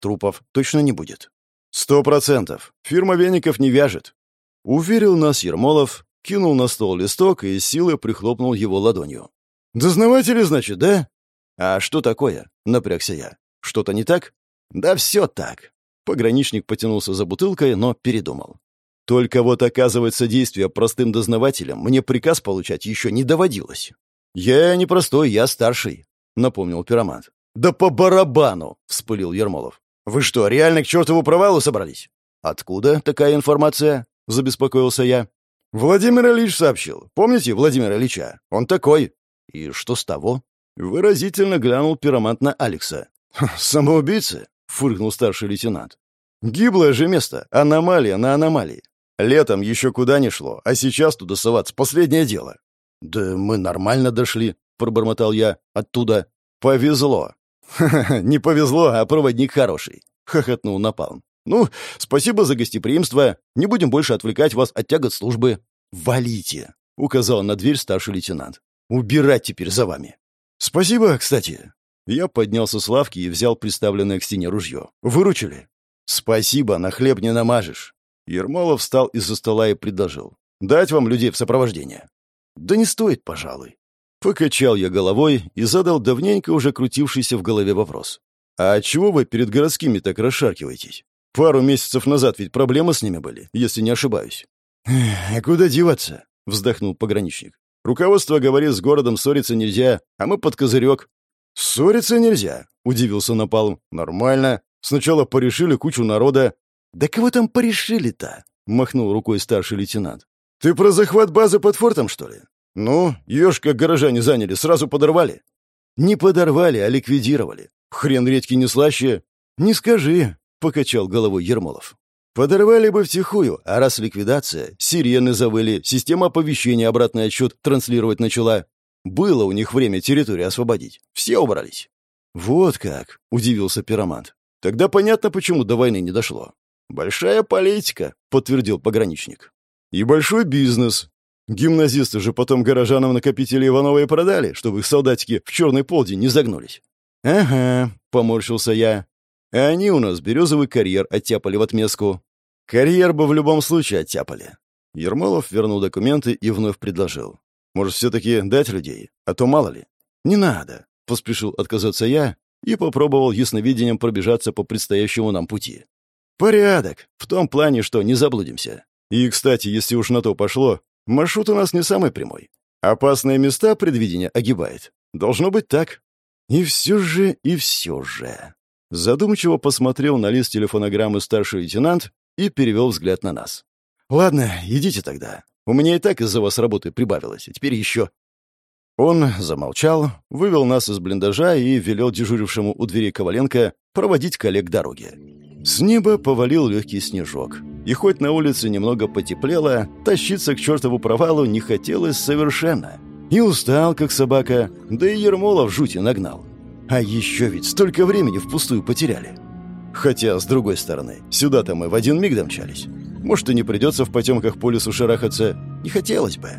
A: «Трупов точно не будет». «Сто процентов. Фирма веников не вяжет». Уверил нас Ермолов, кинул на стол листок и силой прихлопнул его ладонью. «Дознаватели, значит, да?» «А что такое?» — напрягся я. «Что-то не так?» «Да все так». Пограничник потянулся за бутылкой, но передумал. «Только вот оказывать содействие простым дознавателям мне приказ получать еще не доводилось». «Я не простой, я старший», — напомнил пиромант. «Да по барабану!» — вспылил Ермолов. «Вы что, реально к чертову провалу собрались?» «Откуда такая информация?» — забеспокоился я. «Владимир Ильич сообщил. Помните Владимира Ильича? Он такой». «И что с того?» Выразительно глянул пиромант на Алекса. «Самоубийцы? фыркнул старший лейтенант. «Гиблое же место, аномалия на аномалии. Летом еще куда не шло, а сейчас туда соваться — последнее дело». «Да мы нормально дошли», — пробормотал я. «Оттуда». «Повезло». «Ха-ха, не повезло, а проводник хороший», — хохотнул Напалм. «Ну, спасибо за гостеприимство. Не будем больше отвлекать вас от тягот службы». «Валите», — указал на дверь старший лейтенант. «Убирать теперь за вами». «Спасибо, кстати. Я поднялся с лавки и взял приставленное к стене ружье. «Выручили?» «Спасибо, на хлеб не намажешь». Ермолов встал из-за стола и предложил. «Дать вам людей в сопровождение?» «Да не стоит, пожалуй». Покачал я головой и задал давненько уже крутившийся в голове вопрос. «А чего вы перед городскими так расшаркиваетесь? Пару месяцев назад ведь проблемы с ними были, если не ошибаюсь». «А куда деваться?» — вздохнул пограничник. «Руководство говорит, с городом ссориться нельзя, а мы под козырек. «Ссориться нельзя», — удивился Напалм. «Нормально. Сначала порешили кучу народа». «Да кого там порешили-то?» — махнул рукой старший лейтенант. «Ты про захват базы под фортом, что ли?» «Ну, ешь, как горожане заняли, сразу подорвали». «Не подорвали, а ликвидировали. Хрен редьки не слаще». «Не скажи», — покачал головой Ермолов. «Подорвали бы втихую, а раз ликвидация, сирены завыли, система оповещения обратный отчет транслировать начала. Было у них время территорию освободить. Все убрались. Вот как, удивился пиромант. Тогда понятно, почему до войны не дошло. Большая политика, подтвердил пограничник. И большой бизнес. Гимназисты же потом горожанам накопители Иванова и продали, чтобы их солдатики в черный полдень не загнулись. Ага, поморщился я. А они у нас березовый карьер оттяпали в отместку. Карьер бы в любом случае оттяпали. Ермолов вернул документы и вновь предложил. Может, все-таки дать людей? А то мало ли. Не надо. Поспешил отказаться я и попробовал ясновидением пробежаться по предстоящему нам пути. Порядок. В том плане, что не заблудимся. И, кстати, если уж на то пошло, маршрут у нас не самый прямой. Опасные места предвидение огибает. Должно быть так. И все же, и все же. Задумчиво посмотрел на лист телефонограммы старший лейтенант и перевел взгляд на нас. «Ладно, идите тогда. У меня и так из-за вас работы прибавилось, а теперь еще». Он замолчал, вывел нас из блиндажа и велел дежурившему у двери Коваленко проводить коллег к дороге. С неба повалил легкий снежок. И хоть на улице немного потеплело, тащиться к чертову провалу не хотелось совершенно. И устал, как собака, да и Ермолов жути нагнал. А еще ведь столько времени впустую потеряли. Хотя, с другой стороны, сюда-то мы в один миг домчались. Может, и не придется в потемках по лесу шарахаться. Не хотелось бы.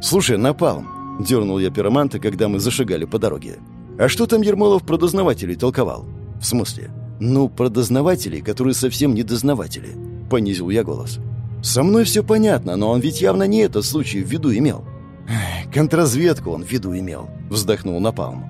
A: «Слушай, напалм!» — дернул я пироманта, когда мы зашагали по дороге. «А что там Ермолов про дознавателей толковал?» «В смысле?» «Ну, про дознавателей, которые совсем не дознаватели», — понизил я голос. «Со мной все понятно, но он ведь явно не этот случай в виду имел». «Контрразведку он в виду имел», — вздохнул Напалм.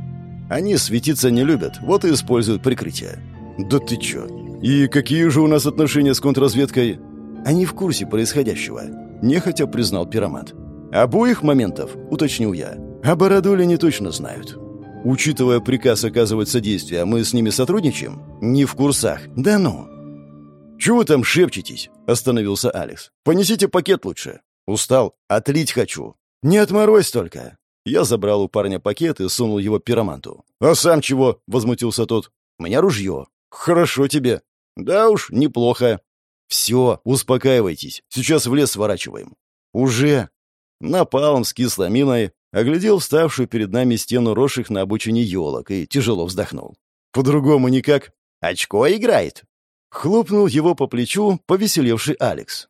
A: «Они светиться не любят, вот и используют прикрытие». «Да ты чё? И какие же у нас отношения с контрразведкой?» «Они в курсе происходящего», — нехотя признал пиромат. «Обоих моментов», — уточнил я. «А не точно знают». Учитывая приказ оказывать содействие, мы с ними сотрудничаем? Не в курсах. Да ну. «Чего там шепчетесь?» — остановился Алекс. «Понесите пакет лучше». «Устал. Отлить хочу». «Не отморозь только». Я забрал у парня пакет и сунул его пироманту. «А сам чего?» — возмутился тот. «У меня ружье». «Хорошо тебе». «Да уж, неплохо». «Все, успокаивайтесь. Сейчас в лес сворачиваем». «Уже». Напалм с кисломиной оглядел вставшую перед нами стену росших на обочине елок и тяжело вздохнул. «По-другому никак. Очко играет!» Хлопнул его по плечу повеселевший Алекс.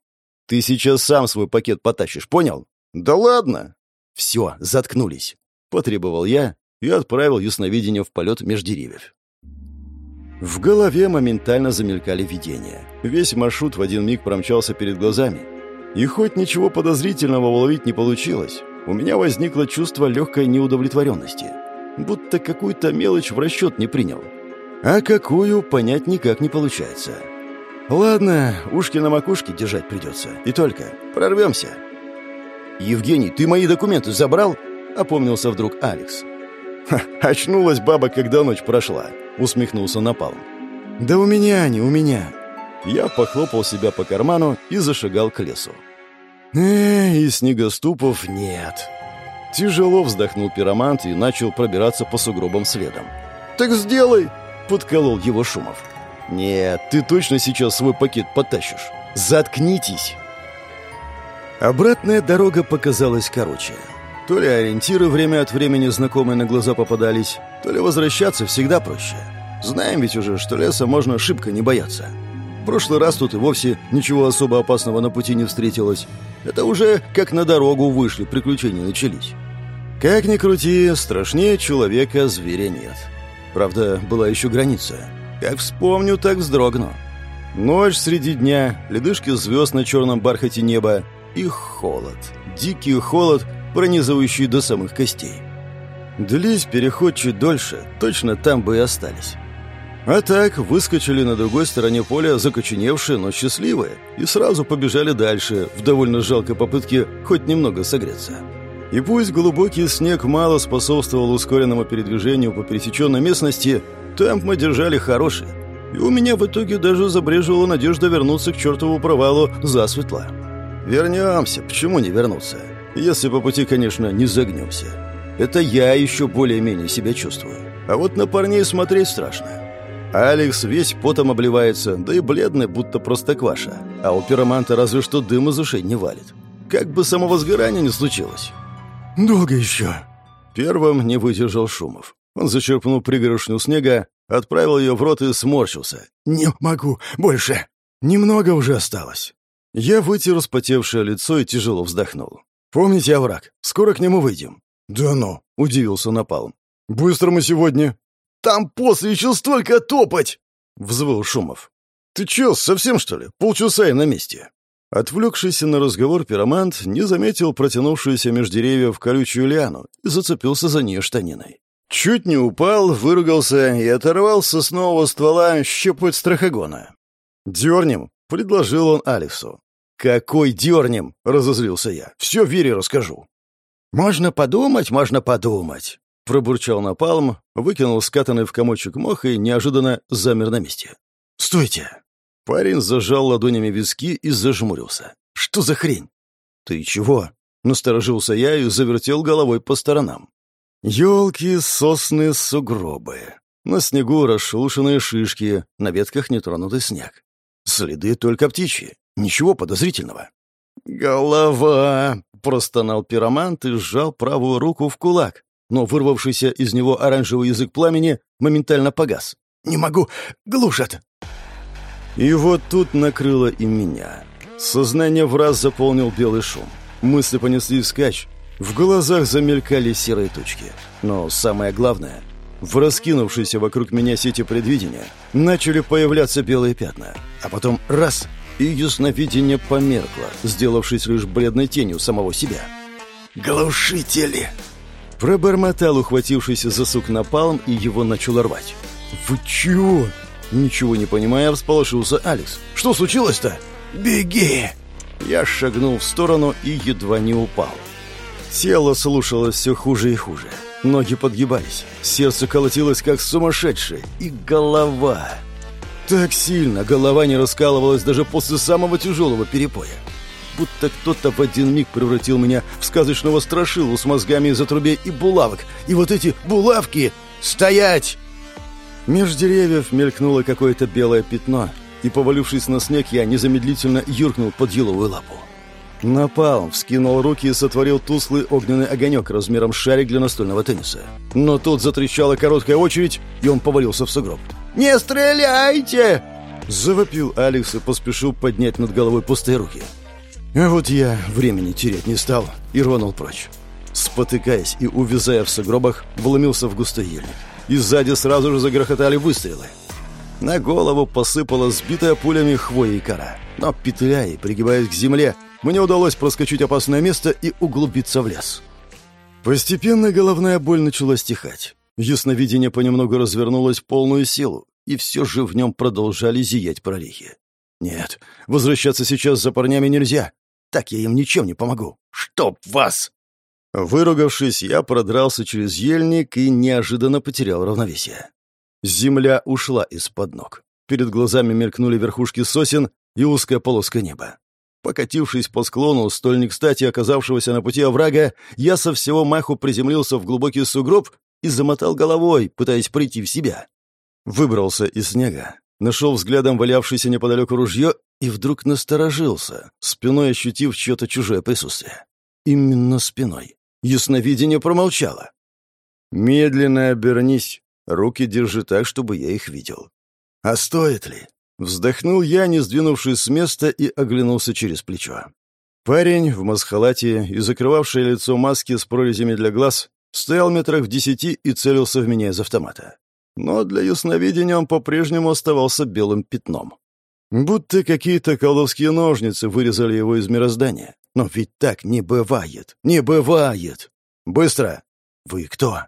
A: «Ты сейчас сам свой пакет потащишь, понял?» «Да ладно!» «Все, заткнулись!» — потребовал я и отправил ясновидение в полет меж деревьев. В голове моментально замелькали видения. Весь маршрут в один миг промчался перед глазами. И хоть ничего подозрительного уловить не получилось, у меня возникло чувство легкой неудовлетворенности. Будто какую-то мелочь в расчет не принял. А какую, понять никак не получается. Ладно, ушки на макушке держать придется. И только. Прорвемся. «Евгений, ты мои документы забрал?» — опомнился вдруг Алекс. Ха, «Очнулась баба, когда ночь прошла», — усмехнулся Напалм. «Да у меня они, у меня». Я похлопал себя по карману и зашагал к лесу. Эх, и снегоступов нет. Тяжело вздохнул пиромант и начал пробираться по сугробам следом. «Так сделай!» — подколол его Шумов. «Нет, ты точно сейчас свой пакет потащишь. Заткнитесь!» Обратная дорога показалась короче. То ли ориентиры время от времени знакомые на глаза попадались, то ли возвращаться всегда проще. Знаем ведь уже, что леса можно шибко не бояться. В прошлый раз тут и вовсе ничего особо опасного на пути не встретилось. Это уже как на дорогу вышли, приключения начались. Как ни крути, страшнее человека зверя нет. Правда, была еще граница. Как вспомню, так вздрогну. Ночь среди дня, ледышки звезд на черном бархате неба и холод. Дикий холод, пронизывающий до самых костей. Длись переход чуть дольше, точно там бы и остались. А так выскочили на другой стороне поля закоченевшие, но счастливые, и сразу побежали дальше, в довольно жалкой попытке хоть немного согреться. И пусть глубокий снег мало способствовал ускоренному передвижению по пересеченной местности, темп мы держали хороший. И у меня в итоге даже забрежила надежда вернуться к чертову провалу засветло. Вернемся, почему не вернуться? Если по пути, конечно, не загнемся. Это я еще более-менее себя чувствую. А вот на парней смотреть страшно. Алекс весь потом обливается, да и бледный, будто просто кваша. А у пироманта разве что дым из ушей не валит. Как бы самого сгорания не случилось. «Долго еще?» Первым не выдержал Шумов. Он зачерпнул пригоршню снега, отправил ее в рот и сморщился. «Не могу больше. Немного уже осталось». Я вытер вспотевшее лицо и тяжело вздохнул. «Помните овраг? Скоро к нему выйдем». «Да ну!» — удивился Напалм. «Быстро мы сегодня». Там после еще столько топать!» — взвыл Шумов. «Ты че, совсем что ли? Полчаса и на месте». Отвлекшийся на разговор пиромант не заметил протянувшуюся меж деревьев колючую лиану и зацепился за нее штаниной. Чуть не упал, выругался и оторвал соснового ствола щепоть страхогона. «Дернем», — предложил он Алексу. «Какой дернем?» — разозлился я. «Все Вере расскажу». «Можно подумать, можно подумать», Пробурчал напалм, выкинул скатанный в комочек мох и неожиданно замер на месте. «Стойте!» Парень зажал ладонями виски и зажмурился. «Что за хрень?» «Ты чего?» Насторожился я и завертел головой по сторонам. Елки, сосны, сугробы. На снегу расшелушенные шишки, на ветках нетронутый снег. Следы только птичьи. Ничего подозрительного. «Голова!» — простонал пиромант и сжал правую руку в кулак, но вырвавшийся из него оранжевый язык пламени моментально погас. «Не могу! Глушат!» И вот тут накрыло и меня. Сознание в раз заполнил белый шум. Мысли понесли вскачь. В глазах замелькали серые точки. Но самое главное, в раскинувшейся вокруг меня сети предвидения начали появляться белые пятна. А потом раз — и ясновидение померкло, сделавшись лишь бледной тенью самого себя.
B: «Глушители!»
A: Пробормотал ухватившийся за сук напалм и его начал рвать. «Вы чего?» Ничего не понимая, всполошился Алекс. «Что случилось-то?»
B: «Беги!»
A: Я шагнул в сторону и едва не упал. Тело слушалось все хуже и хуже. Ноги подгибались, сердце колотилось как сумасшедшее, и голова... Так сильно голова не раскалывалась даже после самого тяжелого перепоя. Будто кто-то в один миг превратил меня в сказочного страшилу с мозгами из отрубей и булавок. И вот эти булавки... Стоять! Меж деревьев мелькнуло какое-то белое пятно, и, повалившись на снег, я незамедлительно юркнул под еловую лапу. Напал, вскинул руки и сотворил тусклый огненный огонек размером шарик для настольного тенниса. Но тут затрещала короткая очередь, и он повалился в сугроб. «Не стреляйте!» Завопил Алекс и поспешил поднять над головой пустые руки. А вот я времени терять не стал и рванул прочь. Спотыкаясь и увязая в сугробах, вломился в густой ельник. И сзади сразу же загрохотали выстрелы. На голову посыпала сбитая пулями хвоя и кора. Но, петляя и пригибаясь к земле, мне удалось проскочить опасное место и углубиться в лес. Постепенно головная боль начала стихать. Ясновидение понемногу развернулось в полную силу, и все же в нем продолжали зиять прорехи. Нет, возвращаться сейчас за парнями нельзя. Так я им ничем не помогу. Чтоб вас! Выругавшись, я продрался через ельник и неожиданно потерял равновесие. Земля ушла из-под ног. Перед глазами мелькнули верхушки сосен и узкая полоска неба. Покатившись по склону, столь не кстати оказавшегося на пути оврага, я со всего маху приземлился в глубокий сугроб и замотал головой, пытаясь прийти в себя. Выбрался из снега, нашел взглядом валявшееся неподалеку ружье и вдруг насторожился, спиной ощутив чье-то чужое присутствие. Именно спиной. Ясновидение промолчало. «Медленно обернись», Руки держи так, чтобы я их видел. А стоит ли? Вздохнул я, не сдвинувшись с места, и оглянулся через плечо. Парень в масхалате и закрывавший лицо маски с прорезями для глаз стоял метрах в десяти и целился в меня из автомата. Но для ясновидения он по-прежнему оставался белым пятном. Будто какие-то колдовские ножницы вырезали его из мироздания. Но ведь так не бывает. Не бывает. Быстро. Вы кто?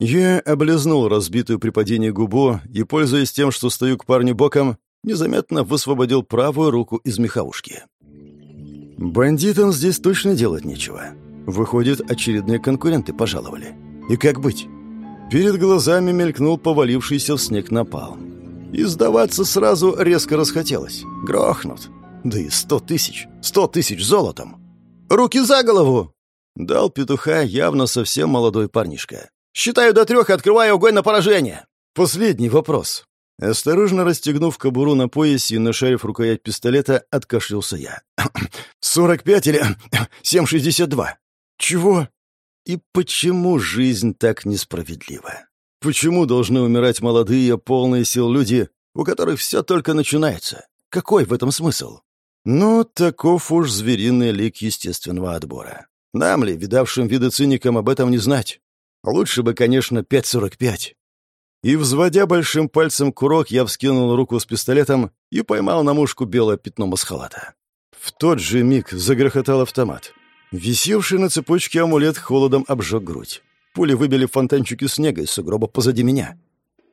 A: Я облизнул разбитую при падении губу и, пользуясь тем, что стою к парню боком, незаметно высвободил правую руку из меховушки. Бандитам здесь точно делать нечего. Выходит, очередные конкуренты пожаловали. И как быть? Перед глазами мелькнул повалившийся в снег напал. И сдаваться сразу резко расхотелось. Грохнут. Да и сто тысяч. Сто тысяч золотом. «Руки за голову!» Дал петуха явно совсем молодой парнишка. Считаю до трех и открываю огонь на поражение. Последний вопрос. Осторожно расстегнув кобуру на поясе и нашарив рукоять пистолета, откашлялся я. «Сорок пять или семь шестьдесят два?» «Чего?» «И почему жизнь так несправедлива? Почему должны умирать молодые, полные сил люди, у которых все только начинается? Какой в этом смысл?» «Ну, таков уж звериный лик естественного отбора. Нам ли, видавшим виды циникам, об этом не знать? Лучше бы, конечно, 5.45. И, взводя большим пальцем курок, я вскинул руку с пистолетом и поймал на мушку белое пятно масхалата. В тот же миг загрохотал автомат. Висевший на цепочке амулет холодом обжег грудь. Пули выбили фонтанчики снега из сугроба позади меня.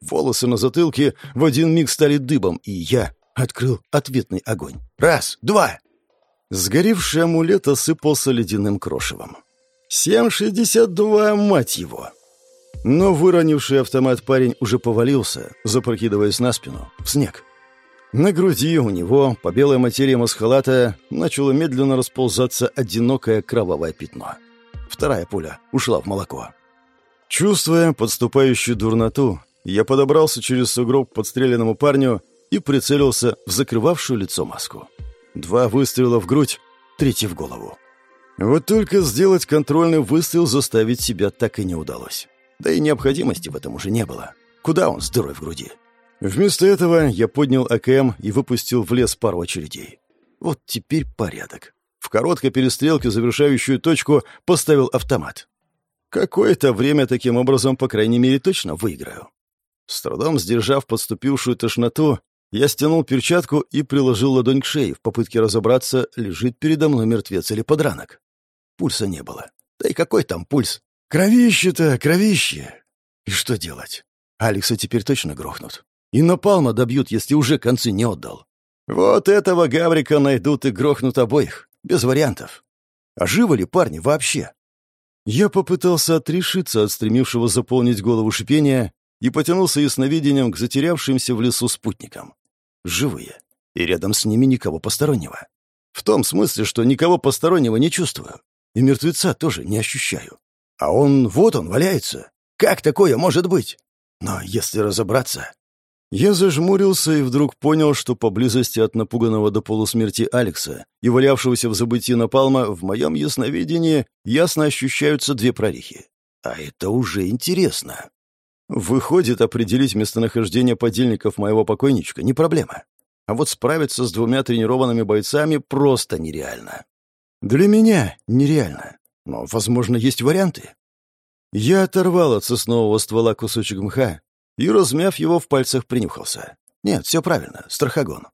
A: Волосы на затылке в один миг стали дыбом, и я открыл ответный огонь. Раз, два! Сгоревший амулет осыпался ледяным крошевом. «Семь шестьдесят два, мать его!» Но выронивший автомат парень уже повалился, запрокидываясь на спину, в снег. На груди у него, по белой материи масхалата, начало медленно расползаться одинокое кровавое пятно. Вторая пуля ушла в молоко. Чувствуя подступающую дурноту, я подобрался через сугроб к подстреленному парню и прицелился в закрывавшую лицо маску. Два выстрела в грудь, третий в голову. Вот только сделать контрольный выстрел заставить себя так и не удалось. Да и необходимости в этом уже не было. Куда он с дырой в груди? Вместо этого я поднял АКМ и выпустил в лес пару очередей. Вот теперь порядок. В короткой перестрелке завершающую точку поставил автомат. Какое-то время таким образом, по крайней мере, точно выиграю. С трудом сдержав подступившую тошноту, я стянул перчатку и приложил ладонь к шее в попытке разобраться, лежит передо мной мертвец или подранок. Пульса не было. Да и какой там пульс? Кровище-то, кровище! И что делать? Алекса теперь точно грохнут. И напалма добьют, если уже концы не отдал. Вот этого Гаврика найдут и грохнут обоих. Без вариантов. А живы ли парни вообще? Я попытался отрешиться от стремившего заполнить голову шипения и потянулся ясновидением к затерявшимся в лесу спутникам. Живые. И рядом с ними никого постороннего. В том смысле, что никого постороннего не чувствую. И мертвеца тоже не ощущаю. А он, вот он, валяется. Как такое может быть? Но если разобраться, я зажмурился и вдруг понял, что поблизости от напуганного до полусмерти Алекса и валявшегося в забытии Напалма в моем ясновидении ясно ощущаются две прорехи. А это уже интересно. Выходит, определить местонахождение подельников моего покойничка не проблема. А вот справиться с двумя тренированными бойцами просто нереально. Для меня нереально. Но, возможно, есть варианты. Я оторвал от соснового ствола кусочек мха и, размяв его в пальцах, принюхался. Нет, все правильно, страхогон.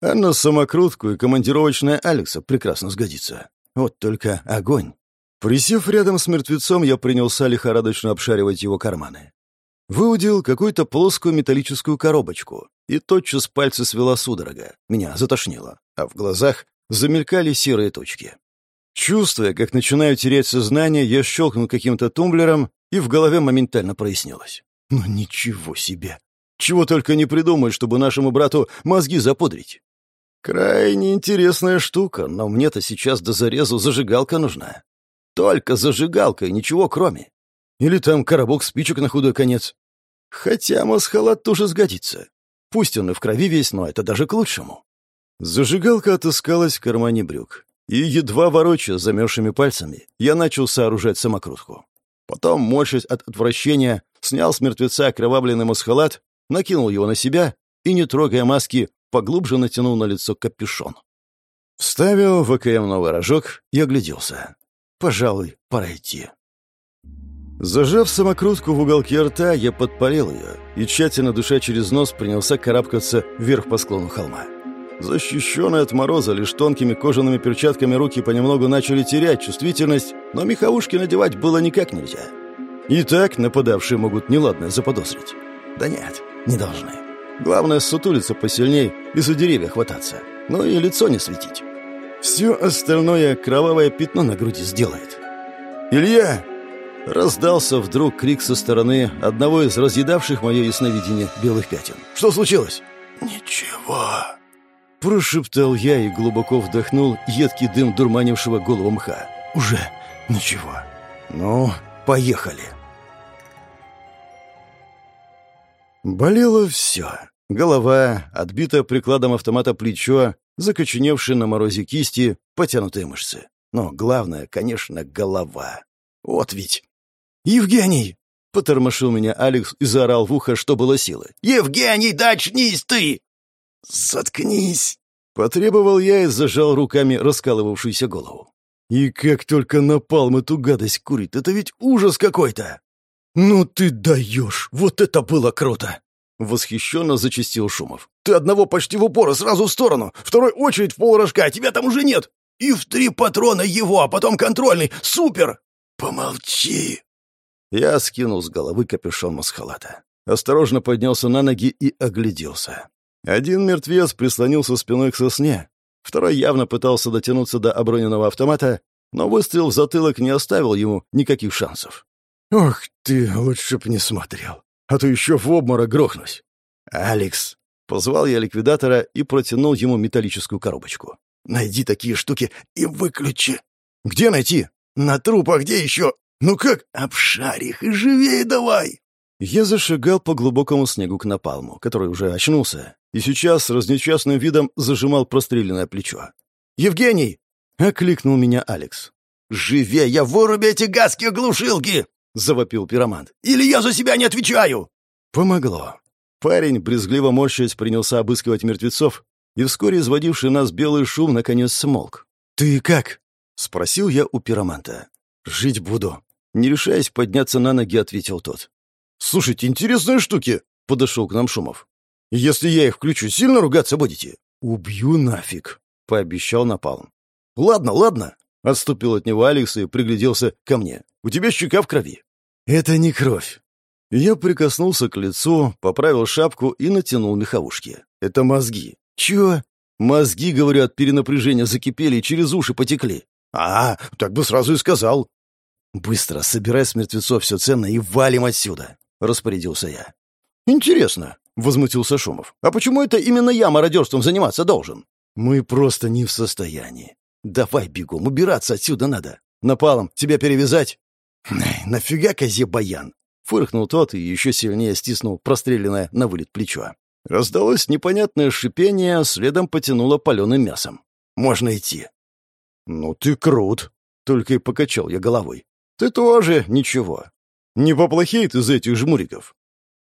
A: А на самокрутку и командировочная Алекса прекрасно сгодится. Вот только огонь. Присев рядом с мертвецом, я принялся лихорадочно обшаривать его карманы. Выудил какую-то плоскую металлическую коробочку, и тотчас пальцы свела судорога. Меня затошнило, а в глазах замелькали серые точки. Чувствуя, как начинаю терять сознание, я щелкнул каким-то тумблером, и в голове моментально прояснилось. Ну ничего себе! Чего только не придумать, чтобы нашему брату мозги запудрить. Крайне интересная штука, но мне-то сейчас до зарезу зажигалка нужна. Только зажигалка и ничего кроме. Или там коробок спичек на худой конец. Хотя масхалат тоже сгодится. Пусть он и в крови весь, но это даже к лучшему. Зажигалка отыскалась в кармане брюк. И, едва ворочая замерзшими пальцами, я начал сооружать самокрутку. Потом, морщась от отвращения, снял с мертвеца окровавленный масхалат, накинул его на себя и, не трогая маски, поглубже натянул на лицо капюшон. Вставил в АКМ новый рожок и огляделся. Пожалуй, пора идти. Зажав самокрутку в уголке рта, я подпалил ее и, тщательно душа через нос, принялся карабкаться вверх по склону холма. Защищенные от мороза лишь тонкими кожаными перчатками руки понемногу начали терять чувствительность, но меховушки надевать было никак нельзя. И так нападавшие могут неладное заподозрить. Да нет, не должны. Главное, сутулиться посильней и за деревья хвататься. Ну и лицо не светить. Все остальное кровавое пятно на груди сделает. «Илья!» Раздался вдруг крик со стороны одного из разъедавших мое ясновидение белых пятен. «Что случилось?»
B: «Ничего»,
A: Прошептал я и глубоко вдохнул едкий дым дурманившего голову мха. «Уже ничего. Ну, поехали». Болело все. Голова, отбитая прикладом автомата плечо, закоченевшие на морозе кисти, потянутые мышцы. Но главное, конечно, голова. Вот ведь. «Евгений!» — потормошил меня Алекс и заорал в ухо, что было силы. «Евгений, да очнись ты!»
B: «Заткнись!»
A: — потребовал я и зажал руками раскалывавшуюся голову. «И как только напал эту гадость курит, это ведь ужас какой-то!» «Ну ты даешь! Вот это было круто!» Восхищенно зачистил Шумов. «Ты одного почти в упор, сразу в сторону! Второй очередь в полрожка, а тебя там уже нет! И в три патрона его, а потом контрольный! Супер!»
B: «Помолчи!»
A: Я скинул с головы капюшон масхалата. Осторожно поднялся на ноги и огляделся. Один мертвец прислонился спиной к сосне, второй явно пытался дотянуться до оброненного автомата, но выстрел в затылок не оставил ему никаких шансов.
B: «Ох ты, лучше б не смотрел, а то еще в обморок грохнусь». «Алекс!» — позвал я ликвидатора и протянул ему металлическую коробочку. «Найди такие штуки и выключи». «Где найти?» «На трупах где еще? Ну как? Обшарь их и живее давай!» Я зашагал по глубокому снегу к напалму, который уже очнулся, и сейчас с разнесчастным видом зажимал простреленное плечо. «Евгений!» — окликнул меня Алекс. «Живее, я выруби эти газские глушилки!» — завопил пиромант. «Или я за себя не отвечаю!» Помогло. Парень, брезгливо морщаясь, принялся обыскивать мертвецов, и вскоре изводивший нас белый шум наконец смолк. «Ты как?» — спросил я у пироманта. «Жить буду». Не решаясь подняться на ноги, ответил тот. «Слушайте, интересные штуки!» — подошел к нам Шумов. «Если я их включу, сильно ругаться будете?» «Убью нафиг!» — пообещал Напалм. «Ладно, ладно!» — отступил от него Алекс и пригляделся ко мне. «У тебя щека в крови». «Это не кровь». Я прикоснулся к лицу, поправил шапку и натянул меховушки. «Это мозги». «Чё?» «Мозги, говорю, от перенапряжения закипели и через уши потекли». «А, так бы сразу и сказал». «Быстро собирай с мертвецов все ценное и валим отсюда», — распорядился я. «Интересно», — возмутился Шумов. «А почему это именно я мародерством заниматься должен?» «Мы просто не в состоянии. Давай бегом, убираться отсюда надо. Напалом, тебя перевязать?» «Нафига козе баян?» — фыркнул тот и еще сильнее стиснул простреленное на вылет плечо. Раздалось непонятное шипение, следом потянуло паленым мясом. «Можно идти». «Ну ты крут!» — только и покачал я головой. «Ты тоже ничего. Не поплохеет из этих жмуриков.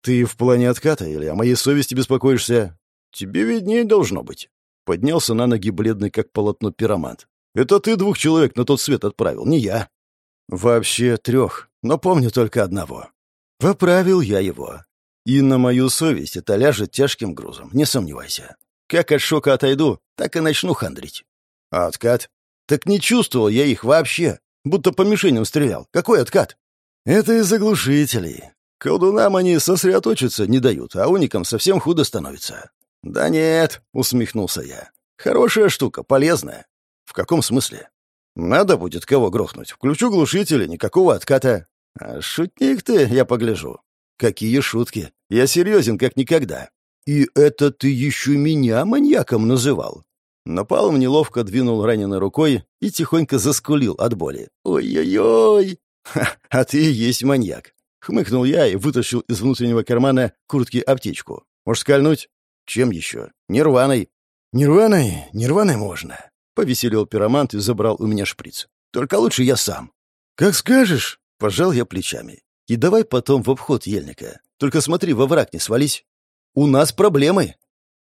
B: Ты в плане отката или о моей совести беспокоишься? Тебе виднее должно быть. Поднялся на ноги бледный, как полотно пиромант. Это ты двух человек на тот свет отправил, не я. Вообще трех, но помню только одного. Поправил я его. И на мою совесть это ляжет тяжким грузом, не сомневайся. Как от шока отойду, так и начну хандрить. А откат? Так не чувствовал я их вообще. Будто по мишеням стрелял. Какой откат? Это из заглушителей. Колдунам они сосредоточиться не дают, а уникам совсем худо становится. Да нет, усмехнулся я. Хорошая штука, полезная. В каком смысле? Надо будет кого грохнуть. Включу глушители, никакого отката. А шутник ты, я погляжу. Какие шутки. Я серьезен, как никогда. И это ты еще меня маньяком называл. Напалм неловко двинул раненой рукой и тихонько заскулил от боли. «Ой-ой-ой!» «А ты и есть маньяк!» Хмыкнул я и вытащил из внутреннего кармана куртки аптечку. «Может, скольнуть?» «Чем еще? Нирваной!» «Нирваной? Нирваной можно!» Повеселил пиромант и забрал у меня шприц. «Только лучше я сам». «Как скажешь!» — пожал я плечами. «И давай потом в обход ельника. Только смотри, во враг не свались. У нас проблемы!»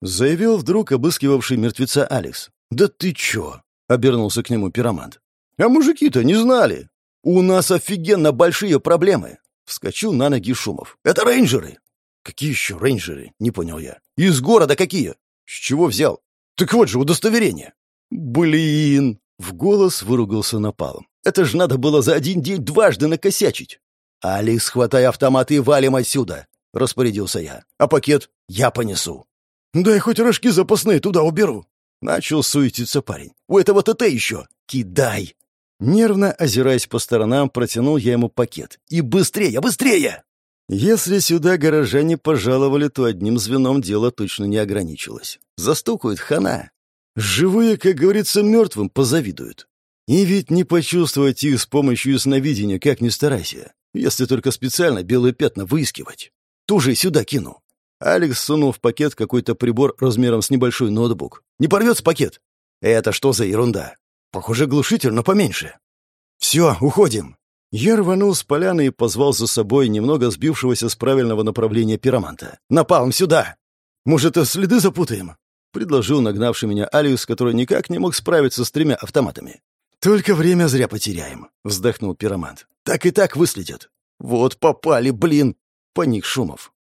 B: Заявил вдруг обыскивавший мертвеца Алекс. «Да ты чё?» — обернулся к нему пиромант. «А мужики-то не знали. «У нас офигенно большие проблемы!» Вскочил на ноги Шумов. «Это рейнджеры!» «Какие еще рейнджеры?» — не понял я. «Из города какие?» «С чего взял?» «Так вот же удостоверение!» «Блин!» — в голос выругался напалом. «Это ж надо было за один день дважды накосячить!» «Алекс, хватай автомат и валим отсюда!» — распорядился я. «А пакет я понесу!» «Дай хоть рожки запасные туда уберу!» Начал суетиться парень. «У этого ТТ еще! Кидай!» Нервно озираясь по сторонам, протянул я ему пакет. «И быстрее, быстрее!» Если сюда горожане пожаловали, то одним звеном дело точно не ограничилось. Застукают хана. Живые, как говорится, мертвым позавидуют. И ведь не почувствовать их с помощью сновидения, как ни старайся, если только специально белые пятна выискивать. Тоже сюда кину. Алекс сунул в пакет какой-то прибор размером с небольшой ноутбук. «Не порвется пакет?» «Это что за ерунда? Похоже, глушитель, но поменьше. Все, уходим. Я рванул с поляны и позвал за собой немного сбившегося с правильного направления пироманта. «Напалм сюда! Может, следы запутаем?» — предложил нагнавший меня Алиус, который никак не мог справиться с тремя автоматами. «Только время зря потеряем», — вздохнул пиромант. «Так и так выследят». «Вот попали, блин!» — паник Шумов.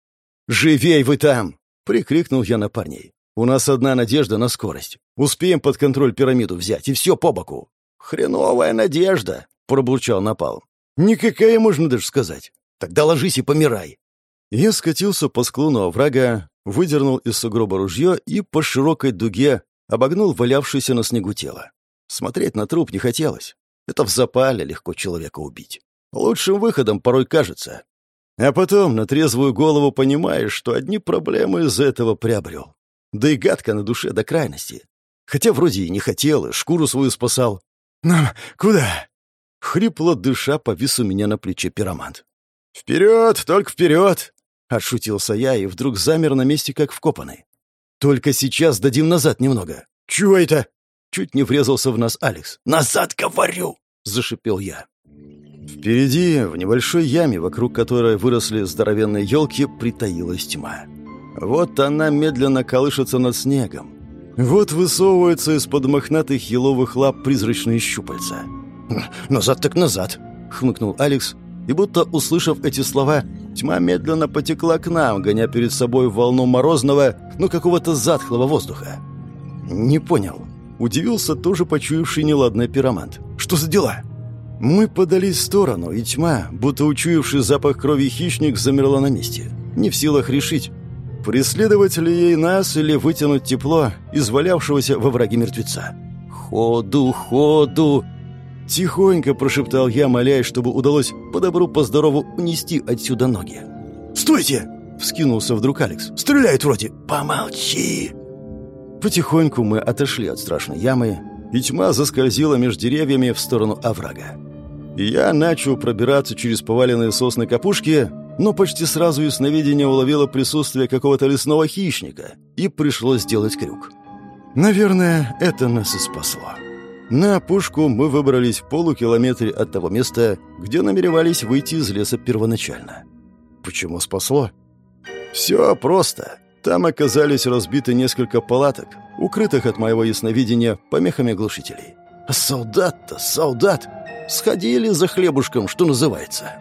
B: «Живей вы там!» — прикрикнул я на парней. У нас одна надежда на скорость. Успеем под контроль пирамиду взять, и все по боку». «Хреновая надежда», — пробурчал Напал. «Никакая, можно даже сказать. Тогда ложись и помирай». Я скатился по склону оврага, выдернул из сугроба ружье и по широкой дуге обогнул валявшееся на снегу тело. Смотреть на труп не хотелось. Это в запале легко человека убить.
A: Лучшим выходом порой кажется. А потом на трезвую голову понимаешь, что одни проблемы из-за этого приобрел. Да и гадко на душе до крайности. Хотя вроде и не хотел, и шкуру свою спасал.
B: «Нам куда?»
A: Хрипло дыша повис у меня на плече пиромант. «Вперед, только вперед!» — отшутился я и вдруг замер на месте, как вкопанный. «Только сейчас дадим назад немного».
B: «Чего это?»
A: Чуть не врезался в нас Алекс.
B: «Назад, говорю!»
A: — зашипел я. Впереди, в небольшой яме, вокруг которой выросли здоровенные елки, притаилась тьма. Вот она медленно колышется над снегом. Вот высовываются из-под мохнатых еловых лап призрачные щупальца.
B: «Назад так назад!»
A: — хмыкнул Алекс, и будто, услышав эти слова, тьма медленно потекла к нам, гоня перед собой волну морозного, но какого-то затхлого воздуха. «Не понял». Удивился тоже почуявший неладный пиромант. «Что за дела?» Мы подались в сторону, и тьма, будто учуявший запах крови хищник, замерла на месте. Не в силах решить, преследовать ли ей нас или вытянуть тепло из валявшегося во враге мертвеца. «Ходу, ходу!» Тихонько прошептал я, молясь, чтобы удалось по добру, по здорову унести отсюда ноги.
B: «Стойте!» — вскинулся вдруг Алекс. «Стреляет вроде!» «Помолчи!»
A: Потихоньку мы отошли от страшной ямы, и тьма заскользила между деревьями в сторону оврага. Я начал пробираться через поваленные сосны капушки, но почти сразу из сновидения уловило присутствие какого-то лесного хищника, и пришлось сделать крюк. Наверное, это нас и спасло. На опушку мы выбрались в полукилометре от того места, где намеревались выйти из леса первоначально. Почему спасло? Все просто. Там оказались разбиты несколько палаток, укрытых от моего ясновидения помехами глушителей. Солдат-то, солдат! Сходили за хлебушком, что называется.